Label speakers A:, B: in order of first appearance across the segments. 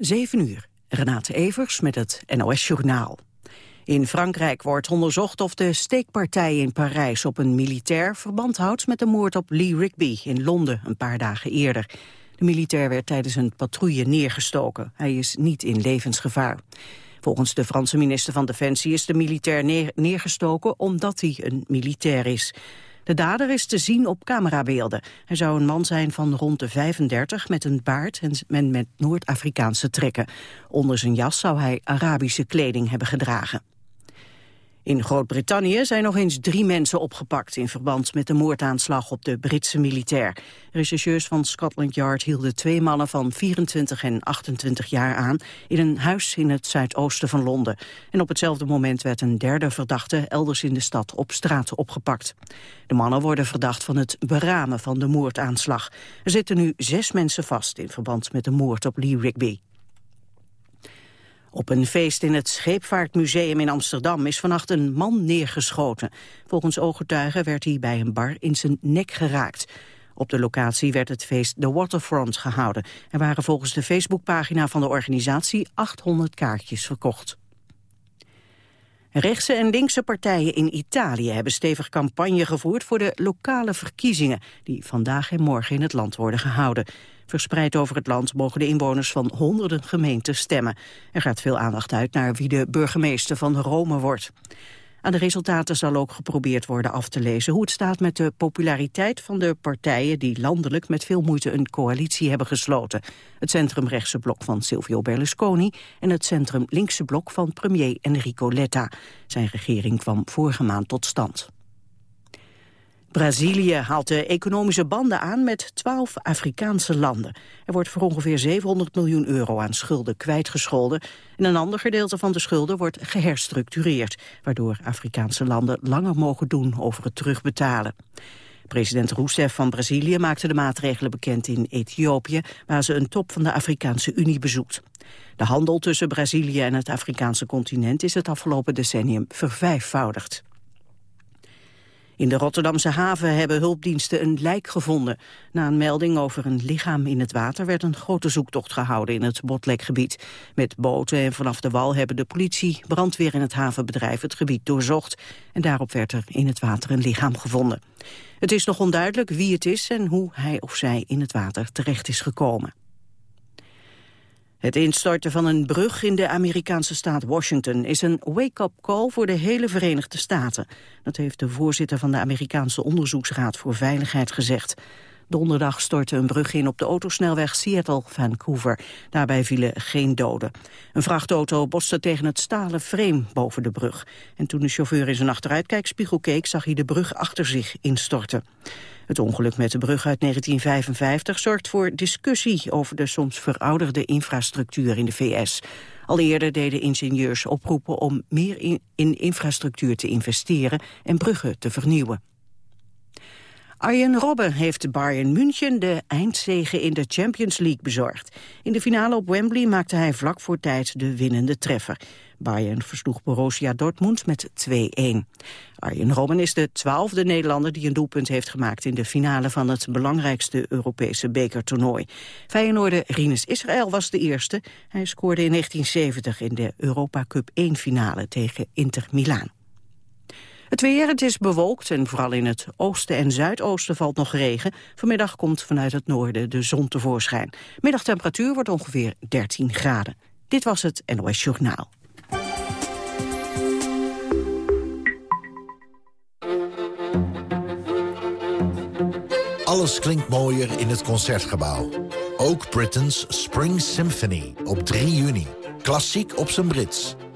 A: 7 uur. Renate Evers met het NOS Journaal. In Frankrijk wordt onderzocht of de steekpartij in Parijs op een militair verband houdt met de moord op Lee Rigby in Londen een paar dagen eerder. De militair werd tijdens een patrouille neergestoken. Hij is niet in levensgevaar. Volgens de Franse minister van Defensie is de militair neergestoken omdat hij een militair is. De dader is te zien op camerabeelden. Hij zou een man zijn van rond de 35 met een baard en met Noord-Afrikaanse trekken. Onder zijn jas zou hij Arabische kleding hebben gedragen. In Groot-Brittannië zijn nog eens drie mensen opgepakt... in verband met de moordaanslag op de Britse militair. Rechercheurs van Scotland Yard hielden twee mannen van 24 en 28 jaar aan... in een huis in het zuidoosten van Londen. En op hetzelfde moment werd een derde verdachte... elders in de stad op straat opgepakt. De mannen worden verdacht van het beramen van de moordaanslag. Er zitten nu zes mensen vast in verband met de moord op Lee Rigby. Op een feest in het Scheepvaartmuseum in Amsterdam is vannacht een man neergeschoten. Volgens ooggetuigen werd hij bij een bar in zijn nek geraakt. Op de locatie werd het feest The Waterfront gehouden. Er waren volgens de Facebookpagina van de organisatie 800 kaartjes verkocht. Rechtse en linkse partijen in Italië hebben stevig campagne gevoerd voor de lokale verkiezingen die vandaag en morgen in het land worden gehouden. Verspreid over het land mogen de inwoners van honderden gemeenten stemmen. Er gaat veel aandacht uit naar wie de burgemeester van Rome wordt. Aan de resultaten zal ook geprobeerd worden af te lezen hoe het staat met de populariteit van de partijen die landelijk met veel moeite een coalitie hebben gesloten. Het centrumrechtse blok van Silvio Berlusconi en het centrum-linkse blok van premier Enrico Letta. Zijn regering kwam vorige maand tot stand. Brazilië haalt de economische banden aan met twaalf Afrikaanse landen. Er wordt voor ongeveer 700 miljoen euro aan schulden kwijtgescholden. En een ander gedeelte van de schulden wordt geherstructureerd... waardoor Afrikaanse landen langer mogen doen over het terugbetalen. President Rousseff van Brazilië maakte de maatregelen bekend in Ethiopië... waar ze een top van de Afrikaanse Unie bezoekt. De handel tussen Brazilië en het Afrikaanse continent... is het afgelopen decennium vervijfvoudigd. In de Rotterdamse haven hebben hulpdiensten een lijk gevonden. Na een melding over een lichaam in het water werd een grote zoektocht gehouden in het Botlekgebied. Met boten en vanaf de wal hebben de politie, brandweer en het havenbedrijf het gebied doorzocht. En daarop werd er in het water een lichaam gevonden. Het is nog onduidelijk wie het is en hoe hij of zij in het water terecht is gekomen. Het instorten van een brug in de Amerikaanse staat Washington is een wake-up call voor de hele Verenigde Staten. Dat heeft de voorzitter van de Amerikaanse Onderzoeksraad voor Veiligheid gezegd. Donderdag stortte een brug in op de autosnelweg Seattle-Vancouver. Daarbij vielen geen doden. Een vrachtauto botste tegen het stalen frame boven de brug. En toen de chauffeur in zijn achteruitkijkspiegel keek... zag hij de brug achter zich instorten. Het ongeluk met de brug uit 1955 zorgt voor discussie over de soms verouderde infrastructuur in de VS. Al eerder deden ingenieurs oproepen om meer in, in infrastructuur te investeren en bruggen te vernieuwen. Arjen Robben heeft Bayern München de eindzege in de Champions League bezorgd. In de finale op Wembley maakte hij vlak voor tijd de winnende treffer. Bayern versloeg Borussia Dortmund met 2-1. Arjen Robben is de twaalfde Nederlander die een doelpunt heeft gemaakt... in de finale van het belangrijkste Europese bekertoernooi. Feyenoorder Rinus Israël was de eerste. Hij scoorde in 1970 in de Europa Cup 1-finale tegen Inter Milaan. Het weer, het is bewolkt en vooral in het oosten en zuidoosten valt nog regen. Vanmiddag komt vanuit het noorden de zon tevoorschijn. Middagtemperatuur wordt ongeveer 13 graden. Dit was het NOS Journaal.
B: Alles klinkt mooier in het Concertgebouw. Ook Britain's Spring Symphony op 3 juni. Klassiek op zijn Brits.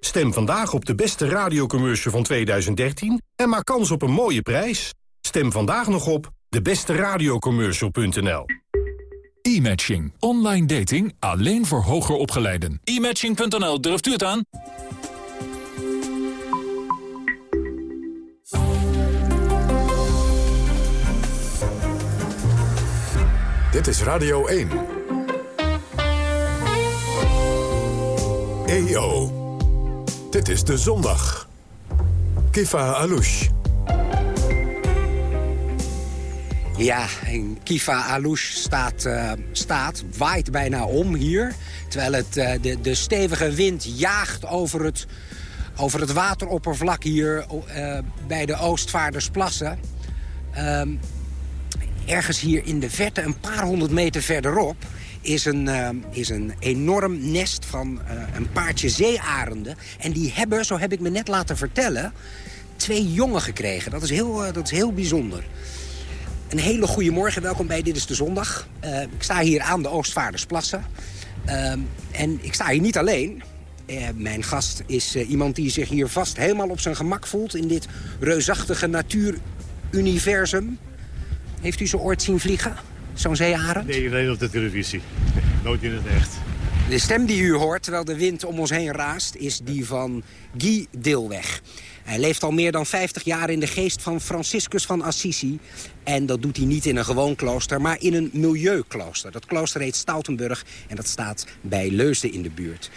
C: Stem vandaag op de beste radiocommercial van 2013 en maak kans op een mooie prijs. Stem vandaag nog op debesteradiocommercial.nl.
D: E-matching. Online dating alleen voor hoger opgeleiden. E-matching.nl, durft u het aan?
E: Dit is Radio 1. EO. Dit is De Zondag. Kifa Alouche.
F: Ja, en Kifa Alouche staat, uh, staat, waait bijna om hier. Terwijl het, uh, de, de stevige wind jaagt over het, over het wateroppervlak hier uh, bij de Oostvaardersplassen. Um, ergens hier in de verte, een paar honderd meter verderop... is een, is een enorm nest van een paardje zeearenden. En die hebben, zo heb ik me net laten vertellen, twee jongen gekregen. Dat is heel, dat is heel bijzonder. Een hele goede morgen, welkom bij Dit is de Zondag. Uh, ik sta hier aan de Oostvaardersplassen. Uh, en ik sta hier niet alleen. Mijn gast is iemand die zich hier vast helemaal op zijn gemak voelt... in dit reusachtige natuuruniversum. Heeft u ze ooit zien vliegen, zo'n zeearend?
G: Nee, alleen op de televisie. Nooit in het echt.
F: De stem die u hoort terwijl de wind om ons heen raast... is die van Guy Dilweg. Hij leeft al meer dan 50 jaar in de geest van Franciscus van Assisi. En dat doet hij niet in een gewoon klooster, maar in een milieuklooster. Dat klooster heet Stoutenburg en dat staat bij Leusden in de buurt.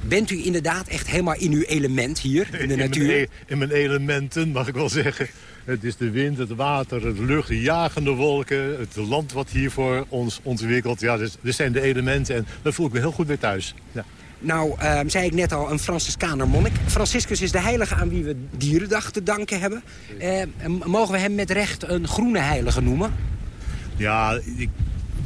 F: Bent u inderdaad echt helemaal in uw element hier, in de
G: in
F: natuur?
G: Mijn, in mijn elementen, mag ik wel zeggen. Het is de wind, het water, de lucht, de jagende wolken... het land wat hier voor ons ontwikkelt. Ja, dit, dit zijn de elementen en daar voel ik me heel goed bij thuis. Ja.
F: Nou, uh, zei ik net al, een Franciscaner monnik. Franciscus is de heilige aan wie we Dierendag te danken hebben. Uh, mogen we hem met recht een groene heilige noemen?
G: Ja, ik,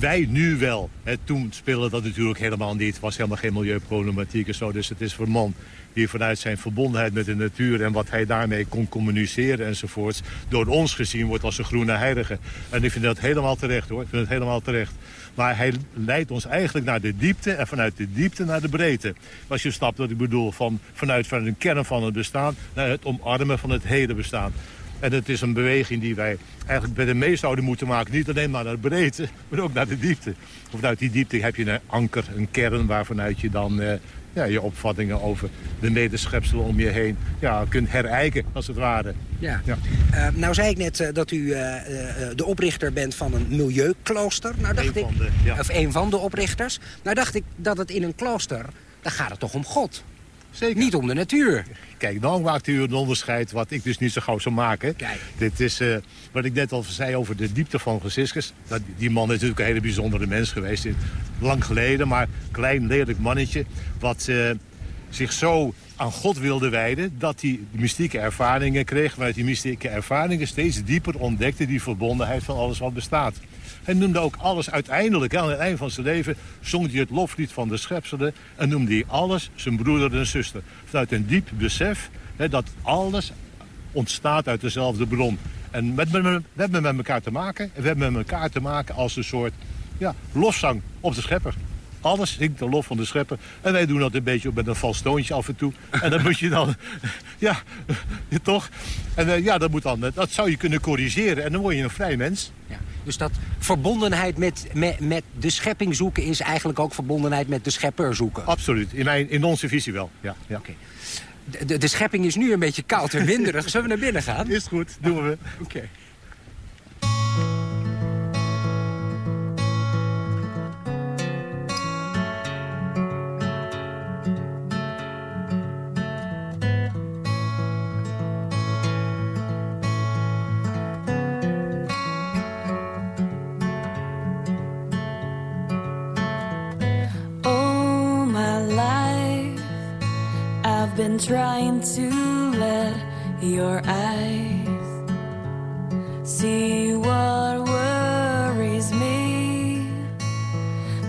G: wij nu wel. Toen speelde dat natuurlijk helemaal niet. Het was helemaal geen milieuproblematiek en zo. Dus het is voor man die vanuit zijn verbondenheid met de natuur... en wat hij daarmee kon communiceren enzovoorts... door ons gezien wordt als een groene heilige. En ik vind dat helemaal terecht, hoor. Ik vind het helemaal terecht. Maar hij leidt ons eigenlijk naar de diepte en vanuit de diepte naar de breedte. Als je snapt wat ik bedoel, van, vanuit, vanuit een kern van het bestaan... naar het omarmen van het hele bestaan. En het is een beweging die wij eigenlijk bij de meest zouden moeten maken. Niet alleen maar naar de breedte, maar ook naar de diepte. Vanuit die diepte heb je een anker, een kern... waarvanuit je dan uh, ja, je opvattingen over de medeschepselen om je heen ja, kunt herijken, als het ware.
F: Ja. ja. Uh, nou zei ik net uh, dat u uh, de oprichter bent van een milieuklooster. Nou dacht
G: een
F: ik,
G: de, ja.
F: Of een van de oprichters. Nou dacht ik dat het in een klooster, daar gaat het toch om God?
G: Zeker.
F: Niet om de natuur.
G: Kijk, dan maakt u een onderscheid wat ik dus niet zo gauw zou maken.
F: Kijk.
G: Dit is uh, wat ik net al zei over de diepte van Franciscus. Dat, die man is natuurlijk een hele bijzondere mens geweest. Lang geleden, maar klein, lelijk mannetje. Wat uh, zich zo aan God wilde wijden... dat hij mystieke ervaringen kreeg. Vanuit die mystieke ervaringen steeds dieper ontdekte... die verbondenheid van alles wat bestaat. Hij noemde ook alles uiteindelijk, aan het eind van zijn leven... zong hij het loflied van de schepselen... en noemde hij alles zijn broeder en zuster. Vanuit een diep besef dat alles ontstaat uit dezelfde bron. En we hebben met elkaar te maken. En we hebben met elkaar te maken als een soort ja, lofzang op de schepper. Alles zingt de lof van de schepper. En wij doen dat een beetje met een vals toontje af en toe. En dan moet je dan... Ja, toch? En uh, ja, dat, moet dan, dat zou je kunnen corrigeren. En dan word je een vrij mens.
F: Ja. Dus dat verbondenheid met, met, met de schepping zoeken... is eigenlijk ook verbondenheid met de schepper zoeken?
G: Absoluut. In, mijn, in onze visie wel, ja. ja.
F: Okay. De, de, de, schepping is nu een beetje koud en winderig. Zullen we naar binnen gaan?
G: Is goed, doen we.
F: Oké. Okay.
H: Trying to let your eyes see what worries me.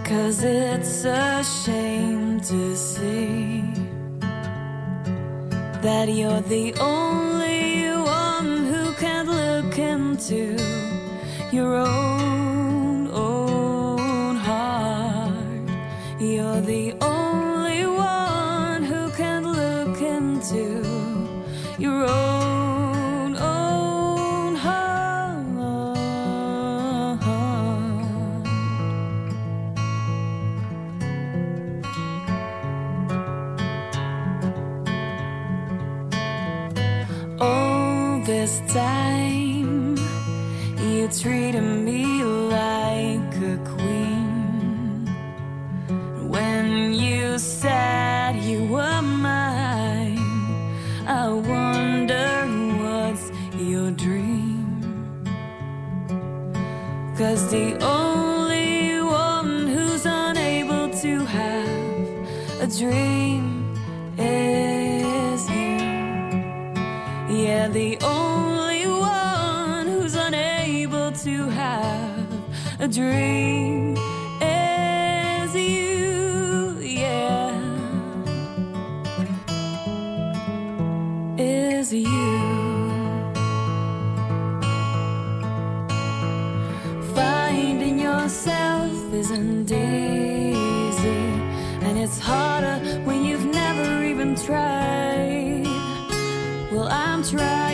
H: Cause it's a shame to see that you're the only one who can't look into your own, dream is you. Yeah, is you. Finding yourself isn't easy, and it's harder when you've never even tried. Well, I'm trying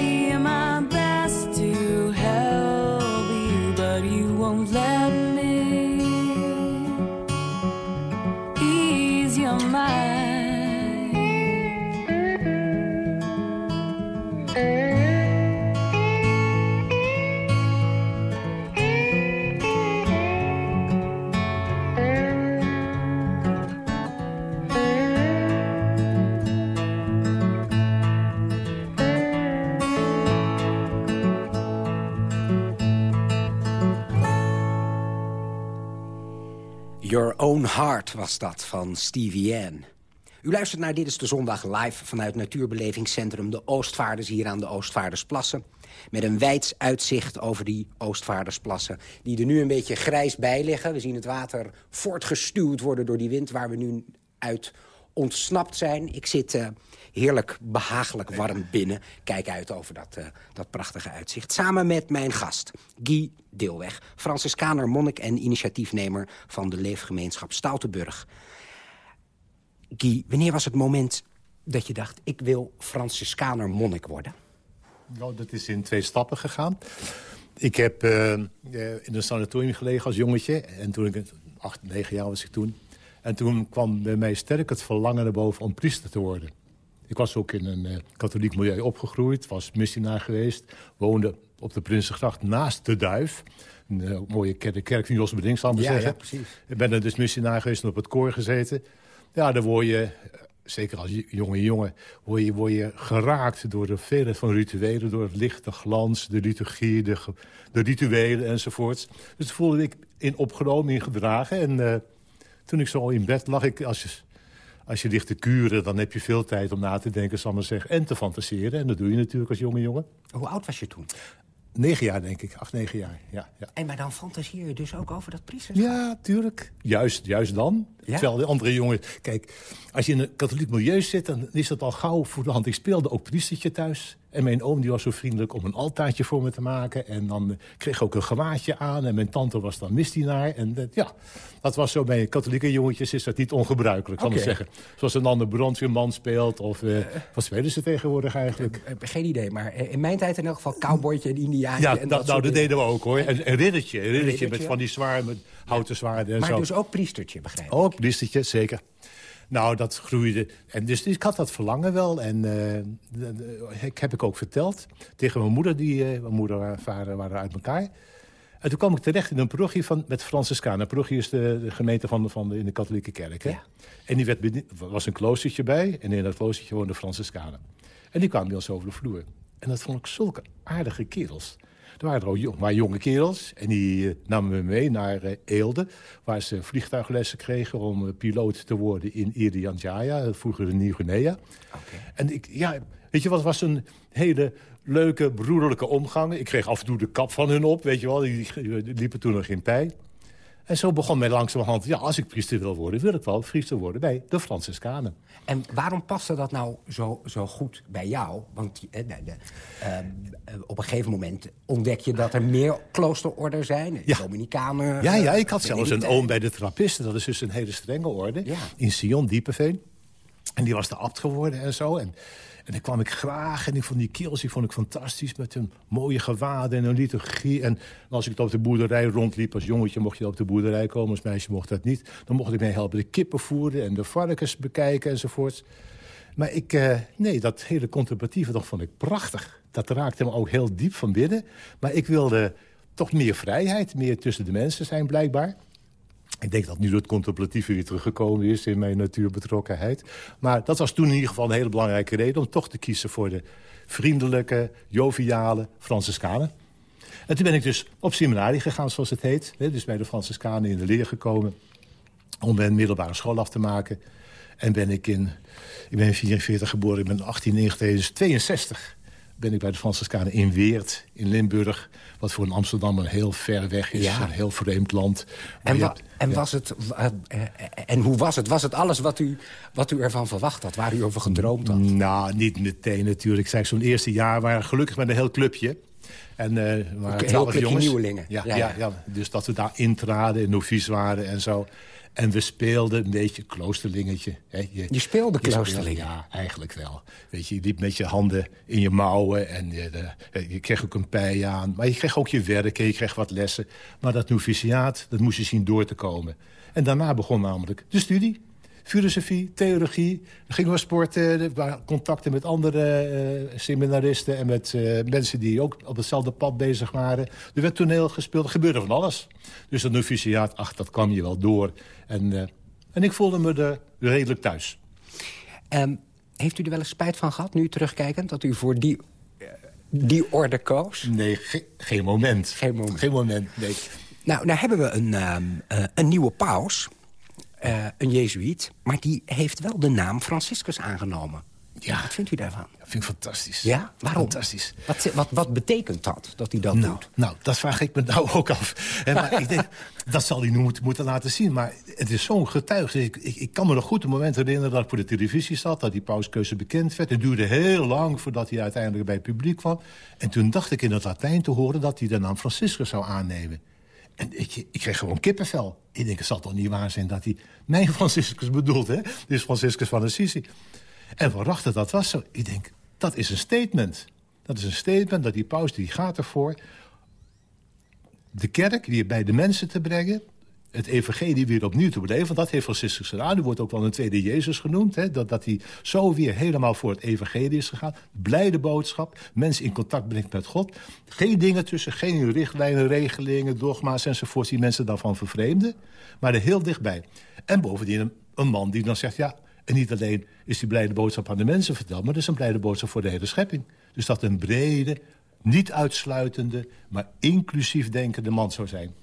F: dat van Stevie Ann. U luistert naar Dit is de Zondag live vanuit Natuurbelevingscentrum De Oostvaarders hier aan de Oostvaardersplassen. Met een wijds uitzicht over die Oostvaardersplassen. Die er nu een beetje grijs bij liggen. We zien het water voortgestuwd worden door die wind waar we nu uit ontsnapt zijn. Ik zit eh, heerlijk behagelijk warm binnen. Kijk uit over dat, eh, dat prachtige uitzicht. Samen met mijn gast, Guy Deelweg. Franciscaner monnik en initiatiefnemer van de leefgemeenschap Stoutenburg. Guy, wanneer was het moment dat je dacht... ik wil Franciscaner monnik worden?
G: Nou, dat is in twee stappen gegaan. Ik heb eh, eh, in een sanatorium gelegen als jongetje. En toen ik acht, negen jaar was ik toen. En toen kwam bij mij sterk het verlangen naar boven om priester te worden. Ik was ook in een eh, katholiek milieu opgegroeid, was missionaar geweest. Woonde op de Prinsengracht naast de Duif. Een eh, mooie kerk, kerk van Jos Beding, zal ik maar
F: Ja,
G: zeggen.
F: ja, precies.
G: Ik ben er dus missionaar geweest en op het koor gezeten. Ja, dan word je, eh, zeker als jonge jongen, word je, word je geraakt door de veelheid van rituelen. Door het licht, de glans, de liturgie, de, de rituelen enzovoorts. Dus dat voelde ik in opgenomen, in gedragen. En toen ik zo in bed lag, ik, als, je, als je ligt te kuren... dan heb je veel tijd om na te denken, zal maar zeggen, en te fantaseren. En dat doe je natuurlijk als jonge jongen.
F: Hoe oud was je toen?
G: Negen jaar, denk ik. Acht, negen jaar, ja. ja.
F: En maar dan fantaseer je dus ook over dat priester.
G: Ja, tuurlijk. Juist, juist dan.
F: Ja?
G: Terwijl de andere jongen... Kijk, als je in een katholiek milieu zit, dan is dat al gauw voor de hand. Ik speelde ook priestertje thuis. En mijn oom die was zo vriendelijk om een altaartje voor me te maken. En dan eh, kreeg ik ook een gewaadje aan. En mijn tante was dan misdienaar. En eh, ja, dat was zo bij katholieke jongetjes is dat niet ongebruikelijk, zal ik
F: Oké.
G: zeggen. Zoals een ander brandweerman speelt. Of eh, wat spelen ze tegenwoordig eigenlijk?
F: Eh, Geen idee, maar eh, in mijn tijd in elk geval cowboytje en indiaantje.
G: Ja,
F: en
G: dat,
F: dat
G: nou, dat deden we ook hoor. En een riddertje, een riddertje met van die zwaar, met houten zwaarden en
F: Maar
G: zo.
F: dus ook priestertje, begrijp ik.
G: Ook priestertje, zeker. Nou, dat groeide. En dus ik had dat verlangen wel. En ik heb ik ook verteld tegen mijn moeder. Die, eh, mijn moeder en vader waren uit elkaar. En toen kwam ik terecht in een parochie van, met Franciscanen. Parochie is de, de gemeente van, de- van de, in de katholieke kerk. Hè? En die werd, er was een kloostertje bij. En in dat kloostertje woonden Franciscanen. En die kwamen bij ons over de vloer. En dat vond ik zulke aardige kerels. Er waren er ook jong, maar jonge kerels. En die eh, namen me mee naar eh, Eelde. Waar ze vliegtuiglessen kregen om eh, piloot te worden in Irian Jaya. Vroeger in Nieuw-Guinea. En ik, ja, weet je wat, het was een hele leuke, broederlijke omgang. Ik kreeg af en toe de kap van hun op, weet je wel. Die, liepen toen nog in pij. En zo begon mij langzamerhand, ja, als ik priester wil worden... wil ik wel priester worden bij de Franciscanen.
F: En waarom paste dat nou zo, zo goed bij jou? Want eh, de, de, uh, op een gegeven moment ontdek je dat er meer kloosterorden zijn.
G: Ja.
F: Dominicanen.
G: Ja, ja, ik had zelfs een oom bij de Trappisten. Dat is dus een hele strenge orde.
F: Ja.
G: In Sion, Diepeveen. En die was de abt geworden en zo. En, en dan kwam ik graag en ik vond die keels die vond ik fantastisch... met een mooie gewaden en een liturgie. En als ik op de boerderij rondliep, als jongetje mocht je op de boerderij komen... als meisje mocht dat niet. Dan mocht ik mee helpen de kippen voeren en de varkens bekijken enzovoort. Maar ik, uh, nee, dat hele contemplatieve, vond ik prachtig. Dat raakte me ook heel diep van binnen. Maar ik wilde toch meer vrijheid, meer tussen de mensen zijn blijkbaar. Ik denk dat nu het contemplatieve weer teruggekomen is in mijn natuurbetrokkenheid. Maar dat was toen in ieder geval een hele belangrijke reden... om toch te kiezen voor de vriendelijke, joviale Franciscanen. En toen ben ik dus op seminarie gegaan, zoals het heet. Dus bij de Franciscanen in de leer gekomen... om mijn middelbare school af te maken. En ben ik in... Ik ben in 44 geboren, ik ben 18, 1962 ben ik bij de Franciscanen in Weert, in Limburg... wat voor een Amsterdammer heel ver weg is,
F: Ja.
G: een heel vreemd land.
F: En, wa- en,
G: ja.
F: was het, uh, uh, en hoe was het? Was het alles wat u, wat u ervan verwacht had? Waar u over gedroomd had?
G: Nou, niet meteen natuurlijk. Zo'n eerste jaar waren we gelukkig met een heel clubje. En eh
F: heel
G: twaalf
F: clubje
G: jongens.
F: nieuwelingen.
G: Ja,
F: Ja,
G: ja,
F: ja.
G: ja. Dus dat we daar intraden en novice waren en zo. En we speelden een beetje kloosterlingetje. Hè.
F: Je speelde kloosterling?
G: Ja, eigenlijk wel. Weet je, je liep met je handen in je mouwen en je, de- je kreeg ook een pij aan. Maar je kreeg ook je werk en je kreeg wat lessen. Maar dat noviciaat, dat moest je zien door te komen. En daarna begon namelijk de studie. Filosofie, theologie. Dan gingen we sporten, er waren contacten met andere eh, seminaristen... en met eh, mensen die ook op hetzelfde pad bezig waren. Er werd toneel gespeeld, er gebeurde van alles. Dus dat noviciaat, ach, dat kwam je wel door. En, eh, en ik voelde me er redelijk thuis.
F: Ehm, heeft u er wel eens spijt van gehad, nu terugkijkend... dat u voor die, eh, die orde koos?
G: Nee, ge- geen moment.
F: Geen moment.
G: Geen moment, nee.
F: Nou, nou hebben we een, ehm, eh, een nieuwe paus, eh, een jezuïet... maar die heeft wel de naam Franciscus aangenomen.
G: Ja.
F: Wat vindt u daarvan?
G: Dat vind ik fantastisch.
F: Ja? Waarom?
G: Fantastisch.
F: Wat, wat, wat betekent dat, dat hij dat
G: Nou,
F: doet?
G: nou, dat vraag ik me nou ook af. Maar ik denk, dat zal hij nu moeten, moeten laten zien. Maar het is zo'n getuige. Ik, ik, ik kan me nog goed een moment herinneren dat ik voor de televisie zat... dat die pauskeuze bekend werd. Het duurde heel lang voordat hij uiteindelijk bij het publiek kwam. En toen dacht ik in het Latijn te horen dat hij de naam Franciscus zou aannemen. En ik, ik kreeg gewoon kippenvel. Ik denk, het zal toch niet waar zijn dat hij mijn Franciscus bedoelt, hè? Dus Franciscus van Assisi. En waarachtig, dat was zo. Ik denk, dat is een statement. Dat is een statement dat die paus die gaat ervoor... de kerk weer bij de mensen te brengen... het evangelie weer opnieuw te beleven. Want dat heeft Franciscus gedaan. Die wordt ook wel een tweede Jezus genoemd. Hè? Dat, dat hij zo weer helemaal voor het evangelie is gegaan. Blijde boodschap. Mensen in contact brengt met God. Geen dingen tussen, geen richtlijnen, regelingen, dogma's enzovoort... die mensen daarvan vervreemden. Maar er heel dichtbij. En bovendien een, man die dan zegt... ja, en niet alleen is die blijde boodschap aan de mensen verteld... maar het is een blijde boodschap voor de hele schepping. Dus dat een brede, niet uitsluitende... maar inclusief denkende man zou zijn.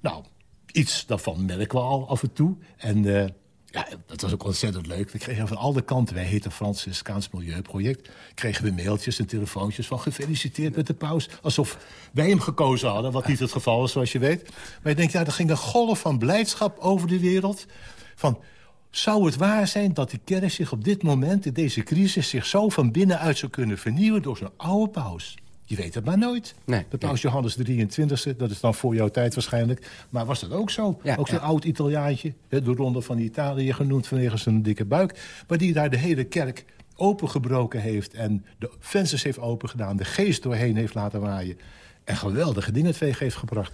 G: Nou, iets daarvan merken we al af en toe. En eh, ja, dat was ook ontzettend leuk. We kregen van alle kanten, wij heten Franciscaans Milieuproject... kregen we mailtjes en telefoontjes van gefeliciteerd met de paus. Alsof wij hem gekozen hadden, wat niet het geval is, zoals je weet. Maar je denkt, ja, er ging een golf van blijdschap over de wereld... van zou het waar zijn dat de kerk zich op dit moment, in deze crisis... zich zo van binnenuit zou kunnen vernieuwen door zo'n oude paus? Je weet het maar nooit.
F: Nee,
G: de paus Johannes 23e, dat is dan voor jouw tijd waarschijnlijk. Maar was dat ook zo?
F: Ja,
G: ook zo'n
F: ja.
G: oud Italiaantje, de ronde van Italië genoemd vanwege zijn dikke buik. Maar die daar de hele kerk opengebroken heeft... en de vensters heeft opengedaan, de geest doorheen heeft laten waaien... en geweldige dingen teweeg heeft gebracht.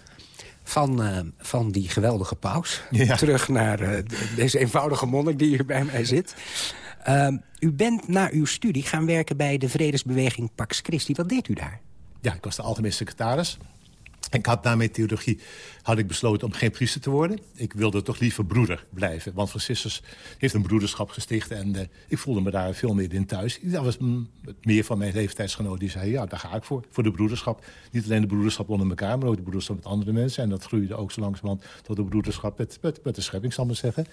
F: Van, eh, van die geweldige paus.
G: Ja.
F: Terug naar eh, de- deze eenvoudige monnik die hier bij mij zit. Ehm, u bent na uw studie gaan werken bij de vredesbeweging Pax Christi. Wat deed u daar?
G: Ja, ik was de algemeen secretaris. Ik had na mijn theologie had ik besloten om geen priester te worden. Ik wilde toch liever broeder blijven. Want Franciscus heeft een broederschap gesticht. En eh, ik voelde me daar veel meer in thuis. Dat was meer van mijn leeftijdsgenoten die zeiden... ja, daar ga ik voor, voor de broederschap. Niet alleen de broederschap onder elkaar, maar ook de broederschap met andere mensen. En dat groeide ook zo langzamerhand tot de broederschap met, met, met de schepping, zal ik maar zeggen.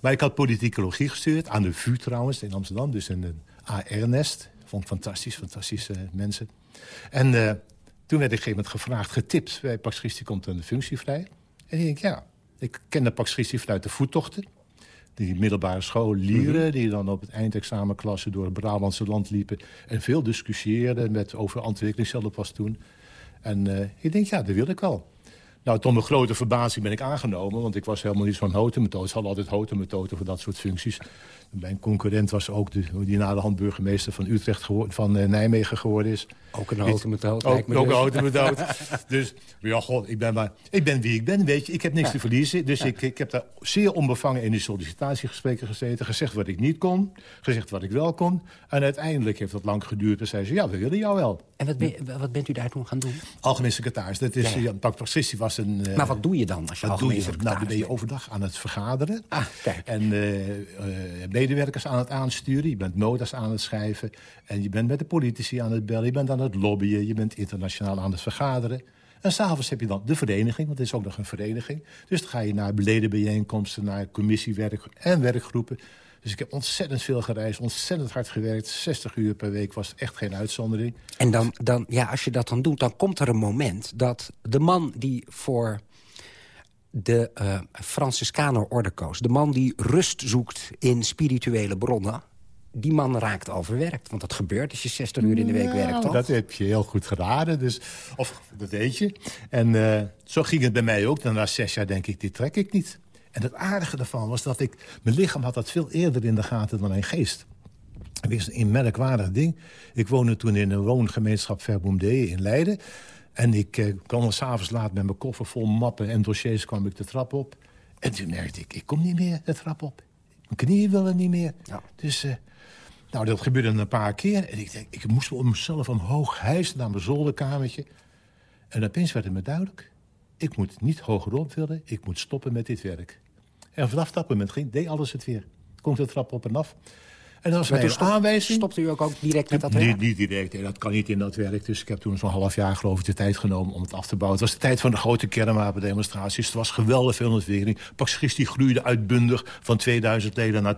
G: Maar ik had politicologie gestudeerd, aan de VU trouwens, in Amsterdam. Dus in een AR-nest. Vond ik fantastisch, fantastische mensen. En eh, toen werd ik op een gegeven moment gevraagd, getipt... bij Pax Christi komt een functie vrij. En ik denk, ja, Ik kende Pax Christi vanuit de voettochten. Die middelbare school Lieren,
F: Mhm.
G: die dan op het eindexamenklasse door het Brabantse land liepen. En veel discussieerden met, over ontwikkelingshulp was toen. En eh, ik denk, ja, dat wil ik wel. Nou, tot mijn grote verbazing ben ik aangenomen. Want ik was helemaal niet zo'n hotenmethode. Ze hadden altijd hotenmethode voor dat soort functies. Mijn concurrent was ook de, die na de hand burgemeester van Utrecht geworden, van eh, Nijmegen geworden is.
F: Ook een hotenmethode,
G: Ook,
F: lijkt me
G: ook een
F: dus.
G: hotenmethode. dus ja, god, ik ben, maar, ik ben wie ik ben, weet je. Ik heb niks te verliezen. Dus ik, ik heb daar zeer onbevangen in die sollicitatiegesprekken gezeten. Gezegd wat ik niet kon. Gezegd wat ik wel kon. En uiteindelijk heeft dat lang geduurd. En zei ze, ja, we willen jou wel.
F: En wat, ben- wat bent u daar toen gaan doen?
G: Algemeen secretaris. Dat is,
F: Ja,
G: was een... eh,
F: Maar wat doe je dan als je algemeen secretaris
G: Nou, dan ben je overdag aan het vergaderen.
F: Ah, kijk.
G: En eh, medewerkers aan het aansturen. Je bent notas aan het schrijven. En je bent met de politici aan het bellen. Je bent aan het lobbyen. Je bent internationaal aan het vergaderen. En s'avonds heb je dan de vereniging, want het is ook nog een vereniging. Dus dan ga je naar belenenbijeenkomsten, naar commissiewerk en werkgroepen. Dus ik heb ontzettend veel gereisd, ontzettend hard gewerkt. 60 uur per week was echt geen uitzondering.
F: En dan, dan, ja, als je dat dan doet, dan komt er een moment dat de man die voor de eh Franciscaner-orde koos... de man die rust zoekt in spirituele bronnen... die man raakt overwerkt. Want dat gebeurt als je 60 uur in de week
G: Nou,
F: werkt, toch?
G: Dat heb je heel goed geraden. Dus, of dat weet je. En eh, zo ging het bij mij ook. Dan na zes jaar denk ik, dit trek ik niet. En het aardige daarvan was dat ik... Mijn lichaam had dat veel eerder in de gaten dan mijn geest. Het is een merkwaardig ding. Ik woonde toen in een woongemeenschap Verboemdee in Leiden. En ik eh, kwam er s'avonds laat met mijn koffer vol mappen en dossiers kwam ik de trap op. En toen merkte ik, ik kom niet meer de trap op. Mijn knieën willen niet meer. Dus eh, nou, dat gebeurde een paar keer. En ik denk, ik moest om mezelf omhoog hijsen naar mijn zolderkamertje. En opeens werd het me duidelijk. Ik moet niet hogerop willen, ik moet stoppen met dit werk. En vanaf dat moment ging, deed alles het weer. Komt de trap op en af. En dat was
F: Maar
G: mijn
F: stop-
G: aanwijzing.
F: Stopte u ook, ook direct met dat werk?
G: Niet, niet direct, nee, dat kan niet in dat werk. Dus ik heb toen zo'n half jaar geloof ik de tijd genomen om het af te bouwen. Het was de tijd van de grote kernwapendemonstraties. Het was geweldig veel ontwikkeling. Pax Christi groeide uitbundig van 2000 leden naar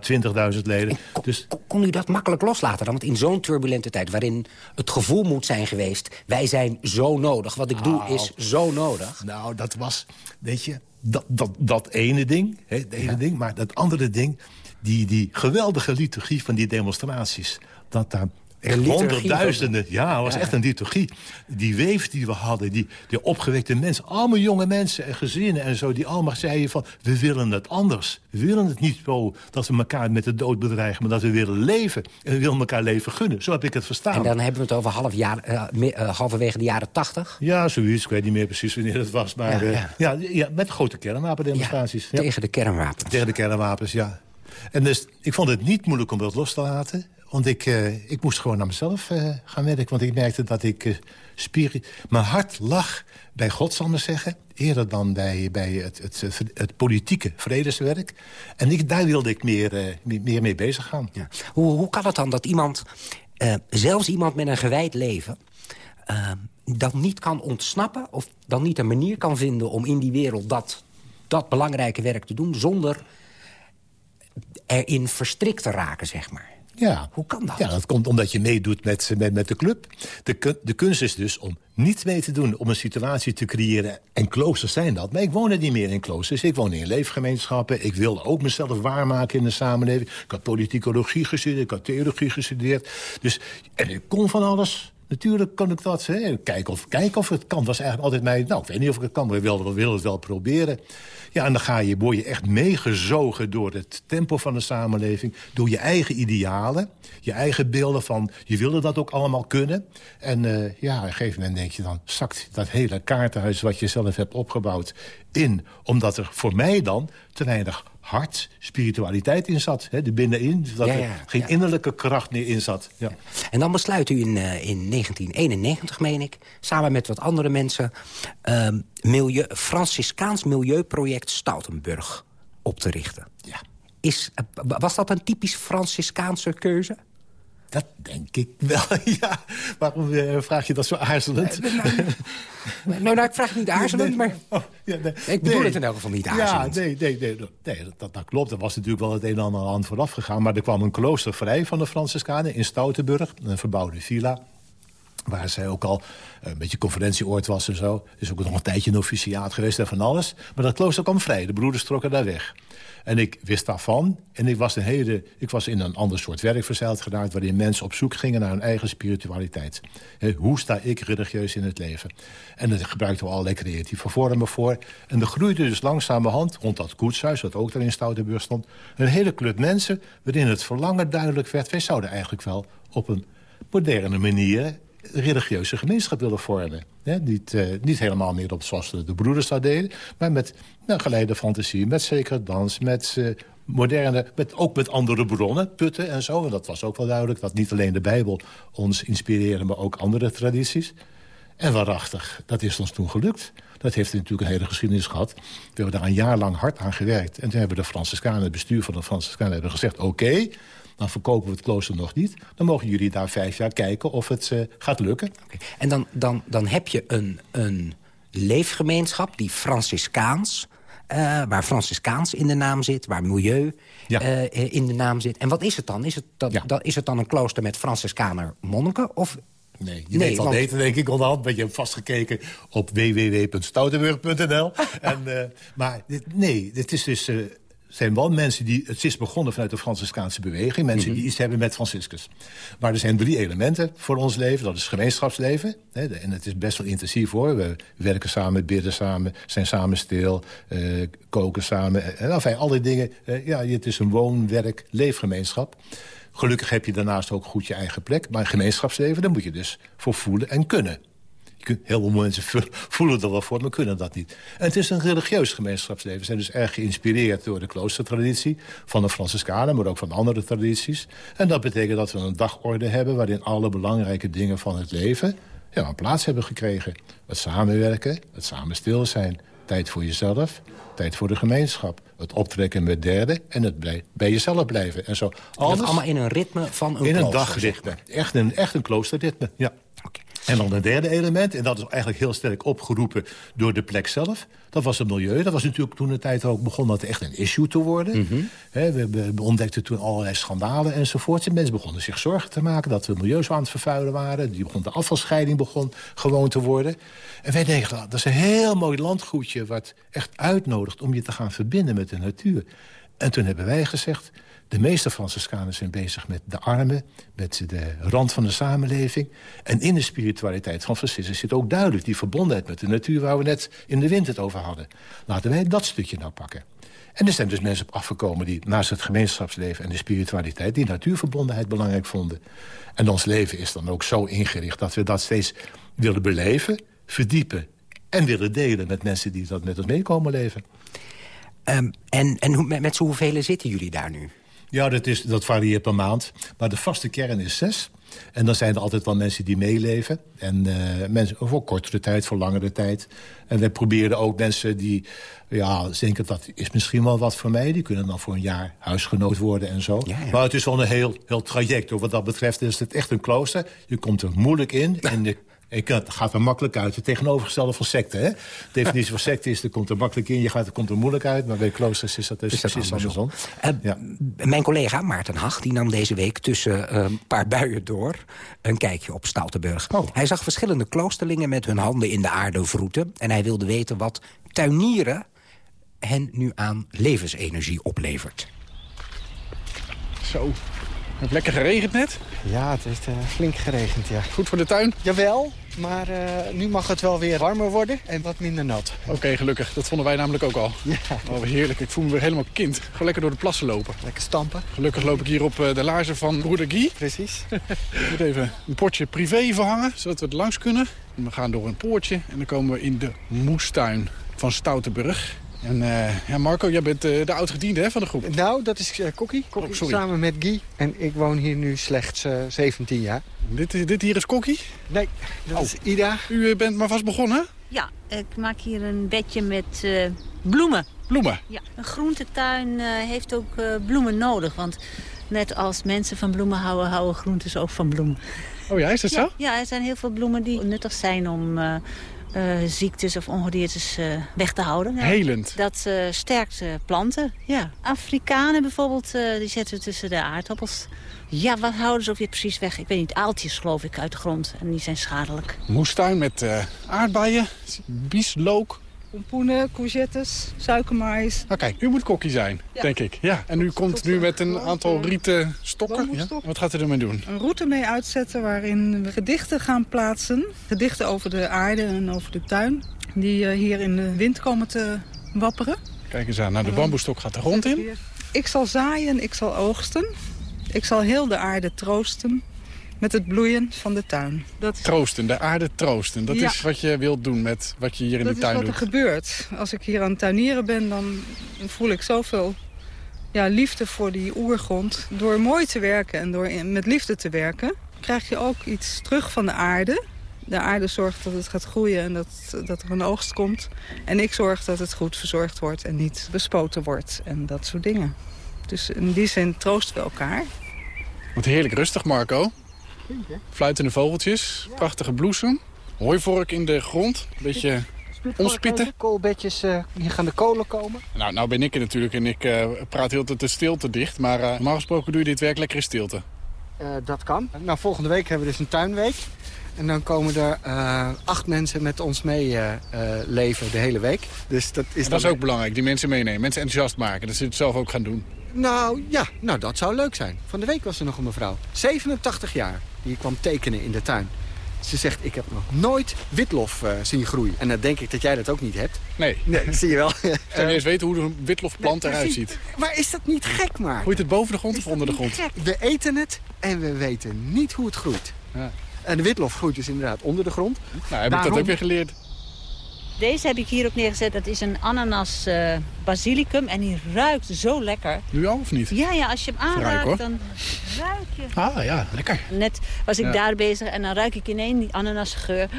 G: 20.000 leden. Dus
F: Kon u dat makkelijk loslaten dan? Want in zo'n turbulente tijd waarin het gevoel moet zijn geweest... wij zijn zo nodig, wat ik doe
G: Nou.
F: is zo nodig.
G: Nou, dat was, weet je, dat, dat, dat ene ding, hè, het ene ding. Maar dat andere ding, die, die geweldige liturgie van die demonstraties. Dat daar echt honderdduizenden, ja, het was echt een liturgie. Die weef die we hadden, die, die opgewekte mensen. Allemaal jonge mensen en gezinnen en zo. Die allemaal zeiden van, we willen het anders. We willen het niet zo dat we elkaar met de dood bedreigen. Maar dat we willen leven. En we willen elkaar leven gunnen. Zo heb ik het verstaan.
F: En dan hebben we het over half jaar, eh, eh, halverwege de jaren tachtig.
G: Ja, zoiets. Ik weet niet meer precies wanneer het was. Maar
F: Ja,
G: ja, ja. ja, met grote kernwapendemonstraties. Ja,
F: Tegen de kernwapens.
G: Tegen de kernwapens, ja. En dus, ik vond het niet moeilijk om dat los te laten. Want ik, eh, ik moest gewoon naar mezelf eh, gaan werken. Want ik merkte dat ik eh Mijn hart lag bij God, zal ik zeggen. Eerder dan bij, bij het, het, politieke vredeswerk. En daar wilde ik meer, meer, mee bezig gaan.
F: Hoe, hoe kan het dan dat iemand, zelfs iemand met een gewijd leven... dan niet kan ontsnappen of dan niet een manier kan vinden... om in die wereld dat, dat belangrijke werk te doen... zonder erin verstrikt te raken, zeg maar.
G: Ja.
F: Hoe kan dat?
G: Ja, dat komt omdat je meedoet met, met, met de club. De, de kunst is dus om niet mee te doen, om een situatie te creëren. En kloosters zijn dat. Maar ik woon er niet meer in kloosters. Ik woon in leefgemeenschappen. Ik wilde ook mezelf waarmaken in de samenleving. Ik had politicologie gestudeerd, ik had theologie gestudeerd. Dus, en ik kon van alles. Natuurlijk kon ik dat. Hè. Kijken, of, kijken of het kan. Was eigenlijk altijd mij... Nou, ik weet niet of ik het kan, maar ik wilde, wilde het wel proberen. Ja, en dan ga je, word je echt meegezogen door het tempo van de samenleving. Door je eigen idealen. Je eigen beelden van, je wilde dat ook allemaal kunnen. En eh, ja, op een gegeven moment denk je dan... zakt dat hele kaartenhuis wat je zelf hebt opgebouwd in. Omdat er voor mij dan te weinig hart, spiritualiteit in zat. Hè, er binnenin, dat
F: Ja,
G: er
F: ja,
G: geen innerlijke kracht meer in zat. Ja.
F: En dan besluit u in, eh, in 1991, meen ik... samen met wat andere mensen... ehm, milieu, Franciscaans Milieuproject Stoutenburg op te richten.
G: Ja.
F: Is, eh, was dat een typisch Franciscaanse keuze?
G: Dat denk ik wel, ja. Waarom eh, vraag je dat zo aarzelend?
F: Nou, nou, ik vraag het niet aarzelend, maar...
G: Ja, nee.
F: Ik bedoel
G: Nee.
F: het in elk geval niet
G: Ja,
F: aarzelend.
G: nee, nee, nee, nee dat, dat klopt. Er was natuurlijk wel het een en ander aan vooraf gegaan. Maar er kwam een klooster vrij van de Franciscanen in Stoutenburg. Een verbouwde villa. Waar zij ook al een beetje conferentieoord was en zo. Is ook nog een tijdje een officiaat geweest en van alles. Maar dat klooster kwam vrij. De broeders trokken daar weg. En ik wist daarvan. En ik was, een hele, ik was in een ander soort werk verzeild geraakt... waarin mensen op zoek gingen naar hun eigen spiritualiteit. hoe sta ik religieus in het leven? En daar gebruikten we allerlei creatieve vormen voor. En er groeide dus langzamerhand, rond dat koetshuis... wat ook daar in Stoutenburg stond... een hele club mensen waarin het verlangen duidelijk werd... wij zouden eigenlijk wel op een moderne manier religieuze gemeenschap willen vormen. niet, uh, niet helemaal meer op zoals de, de broeders dat deden... maar met nou, geleide fantasie, met zekere dans... met uh, moderne, met, ook met andere bronnen, putten en zo. En dat was ook wel duidelijk dat niet alleen de Bijbel ons inspireerde... maar ook andere tradities. En waarachtig, dat is ons toen gelukt. Dat heeft natuurlijk een hele geschiedenis gehad. We hebben daar een jaar lang hard aan gewerkt. En toen hebben de Franciscanen, het bestuur van de Franciscanen... hebben gezegd, oké, dan verkopen we het klooster nog niet. Dan mogen jullie daar vijf jaar kijken of het uh, gaat lukken.
F: Okay. En dan, dan, dan heb je een, een leefgemeenschap die Franciscaans... Uh, waar Franciscaans in de naam zit, waar milieu ja. uh, in de naam zit. En wat is het dan? Is het, dat, ja. dat, is het dan een klooster met Franciscaner monniken? Of
G: Nee, je nee, weet wel want... beter, denk ik, onderhand. Want je hebt vastgekeken op www.stoutenburg.nl. uh, maar dit, nee, dit is dus zijn wel mensen die... Het is begonnen vanuit de Franciscaanse beweging. Mensen mm -hmm. die iets hebben met Franciscus. Maar er zijn drie elementen voor ons leven. Dat is gemeenschapsleven. Hè, en het is best wel intensief hoor. We werken samen, bidden samen, zijn samen stil, uh, koken samen. En enfin, al die dingen. Uh, ja, het is een woon, werk, leefgemeenschap. Gelukkig heb je daarnaast ook goed je eigen plek. Maar gemeenschapsleven, daar moet je dus voor voelen en kunnen. Heel veel mensen voelen er wel voor, maar kunnen dat niet. En het is een religieus gemeenschapsleven. We zijn dus erg geïnspireerd door de kloostertraditie... van de Franciscanen, maar ook van andere tradities. En dat betekent dat we een dagorde hebben... waarin alle belangrijke dingen van het leven ja, een plaats hebben gekregen. Het samenwerken, het samen stil zijn, tijd voor jezelf... tijd voor de gemeenschap, het optrekken met derden... en het bij, bij jezelf blijven. En zo.
F: Alles dat allemaal in een ritme van een
G: In
F: klooster,
G: een dagritme. Echt een, echt een kloosterritme, ja. En dan een derde element, en dat is eigenlijk heel sterk opgeroepen door de plek zelf. Dat was het milieu. Dat was natuurlijk toen de tijd ook begon dat echt een issue te worden. Mm -hmm. He, we, we, ontdekten toen allerlei schandalen enzovoort. En mensen begonnen zich zorgen te maken dat we milieu zo aan het vervuilen waren. Die begon, de afvalscheiding begon gewoon te worden. En wij denken, dat is een heel mooi landgoedje... wat echt uitnodigt om je te gaan verbinden met de natuur. En toen hebben wij gezegd... De meeste Franciscanen zijn bezig met de armen, met de rand van de samenleving. En in de spiritualiteit van Franciscus zit ook duidelijk die verbondenheid met de natuur... waar we net in de wind het over hadden. Laten wij dat stukje nou pakken. En er zijn dus mensen op afgekomen die naast het gemeenschapsleven en de spiritualiteit... die natuurverbondenheid belangrijk vonden. En ons leven is dan ook zo ingericht dat we dat steeds willen beleven, verdiepen... en willen delen met mensen die dat met ons meekomen leven.
F: Um, en en met, met z'n hoeveel zitten jullie daar nu?
G: Ja, dat, is, dat varieert per maand. Maar de vaste kern is zes. En dan zijn er altijd wel mensen die meeleven. En uh, mensen voor kortere tijd, voor langere tijd. En wij proberen ook mensen die ja, denken dat is misschien wel wat voor mij. Die kunnen dan voor een jaar huisgenoot worden en zo. Ja, ja. Maar het is wel een heel, heel traject. Wat dat betreft is het echt een klooster. Je komt er moeilijk in. En de ik, het gaat er makkelijk uit. Het tegenovergestelde van secte. Hè? De definitie van secte is, er komt er makkelijk in, je gaat, er komt er moeilijk uit. Maar bij kloosters is dat dus is precies andersom.
F: Uh, ja. Mijn collega Maarten Hag die nam deze week tussen uh, een paar buien door... een kijkje op Stoutenburg. Oh. Hij zag verschillende kloosterlingen met hun handen in de aarde vroeten. En hij wilde weten wat tuinieren hen nu aan levensenergie oplevert.
I: Zo, heeft lekker geregend net?
J: Ja, het heeft uh, flink geregend, ja.
I: Goed voor de tuin?
J: Jawel, maar uh, nu mag het wel weer warmer worden en wat minder nat.
I: Oké, okay, gelukkig. Dat vonden wij namelijk ook al. Ja. Oh, heerlijk. Ik voel me weer helemaal kind. Gewoon lekker door de plassen lopen.
J: Lekker stampen.
I: Gelukkig loop ik hier op uh, de laarzen van broeder Guy.
J: Precies.
I: ik moet even een potje privé verhangen, zodat we er langs kunnen. En we gaan door een poortje en dan komen we in de moestuin van Stoutenburg. En uh, ja, Marco, jij bent uh, de oud-gediende van de groep.
J: Nou, dat is uh, Kokkie. Kokkie oh, samen met Guy. En ik woon hier nu slechts 17 jaar.
I: Dit, dit hier is Kokkie?
J: Nee, dat oh. is Ida.
I: U bent maar vast begonnen?
K: Ja, ik maak hier een bedje met bloemen.
I: Bloemen?
K: Ja, een groentetuin heeft ook bloemen nodig. Want net als mensen van bloemen houden, houden groentes ook van bloemen.
I: Oh ja, is dat
K: ja,
I: zo?
K: Ja, er zijn heel veel bloemen die nuttig zijn om eh, ziektes of ongediertes uh, weg te houden.
I: Helend.
K: Dat uh, sterkt planten, ja. Afrikanen bijvoorbeeld, die zetten tussen de aardappels. Ja, wat houden ze ook weer precies weg? Ik weet niet, aaltjes geloof ik uit de grond. En die zijn schadelijk.
I: Moestuin met aardbeien, bieslook,
L: pompoenen, courgettes, suikermais.
I: Nou kijk, u moet kokkie zijn, denk ik. Ja. En u komt nu met een aantal rieten stokken. Ja? Wat gaat u ermee doen?
L: Een route mee uitzetten waarin we gedichten gaan plaatsen. Gedichten over de aarde en over de tuin. Die uh, hier in de wind komen te wapperen.
I: Kijk eens aan, nou, de bamboestok gaat de grond in.
L: Ik zal zaaien, ik zal oogsten. Ik zal heel de aarde troosten met het bloeien van de tuin.
I: Dat is... Troosten, de aarde troosten. Dat is wat je wilt doen met wat je hier in de tuin doet.
L: Dat is wat er gebeurt. Als ik hier aan het tuinieren ben, dan voel ik zoveel ja, liefde voor die oergrond. Door mooi te werken en door met liefde te werken... krijg je ook iets terug van de aarde. De aarde zorgt dat het gaat groeien en dat, dat er een oogst komt. En ik zorg dat het goed verzorgd wordt en niet bespoten wordt en dat soort dingen. Dus in die zin troosten we elkaar.
I: Wat heerlijk rustig, Marco. Fluitende vogeltjes, prachtige bloesem. Hooivork in de grond, een beetje omspitten.
J: Koolbedjes, uh, hier gaan de kolen komen.
I: Nou, nou ben ik er natuurlijk en ik uh, praat heel de stilte dicht. Maar uh, normaal gesproken doe je dit werk lekker in stilte.
J: dat kan. Nou, volgende week hebben we dus een tuinweek. En dan komen er acht mensen met ons mee leven de hele week. Dus dat is,
I: dat is ook belangrijk, die mensen meenemen. Mensen enthousiast maken, dat ze het zelf ook gaan doen.
J: Nou, ja, nou, dat zou leuk zijn. Van de week was er nog een mevrouw. 87 jaar. Die kwam tekenen in de tuin. Ze zegt, ik heb nog nooit witlof uh, zien groeien. En dan denk ik dat jij dat ook niet hebt.
I: Nee.
J: Nee, zie je wel.
I: Zou je eens weten hoe een witlofplant nee, eruit ziet?
J: Maar is dat niet gek, maar?
I: Groeit het boven de grond of onder de grond?
J: We eten het en we weten niet hoe het groeit. Ja. En de witlof groeit dus inderdaad onder de grond.
I: Nou, heb ik dat ook weer geleerd.
K: Deze heb ik hier ook neergezet. Dat is een ananas uh, basilicum. En die ruikt zo lekker.
I: Nu al of niet?
K: Ja, ja als je hem aanraakt, dan ruik je...
I: Ah ja, lekker.
K: Net was ik daar bezig en dan ruik ik ineens die ananasgeur.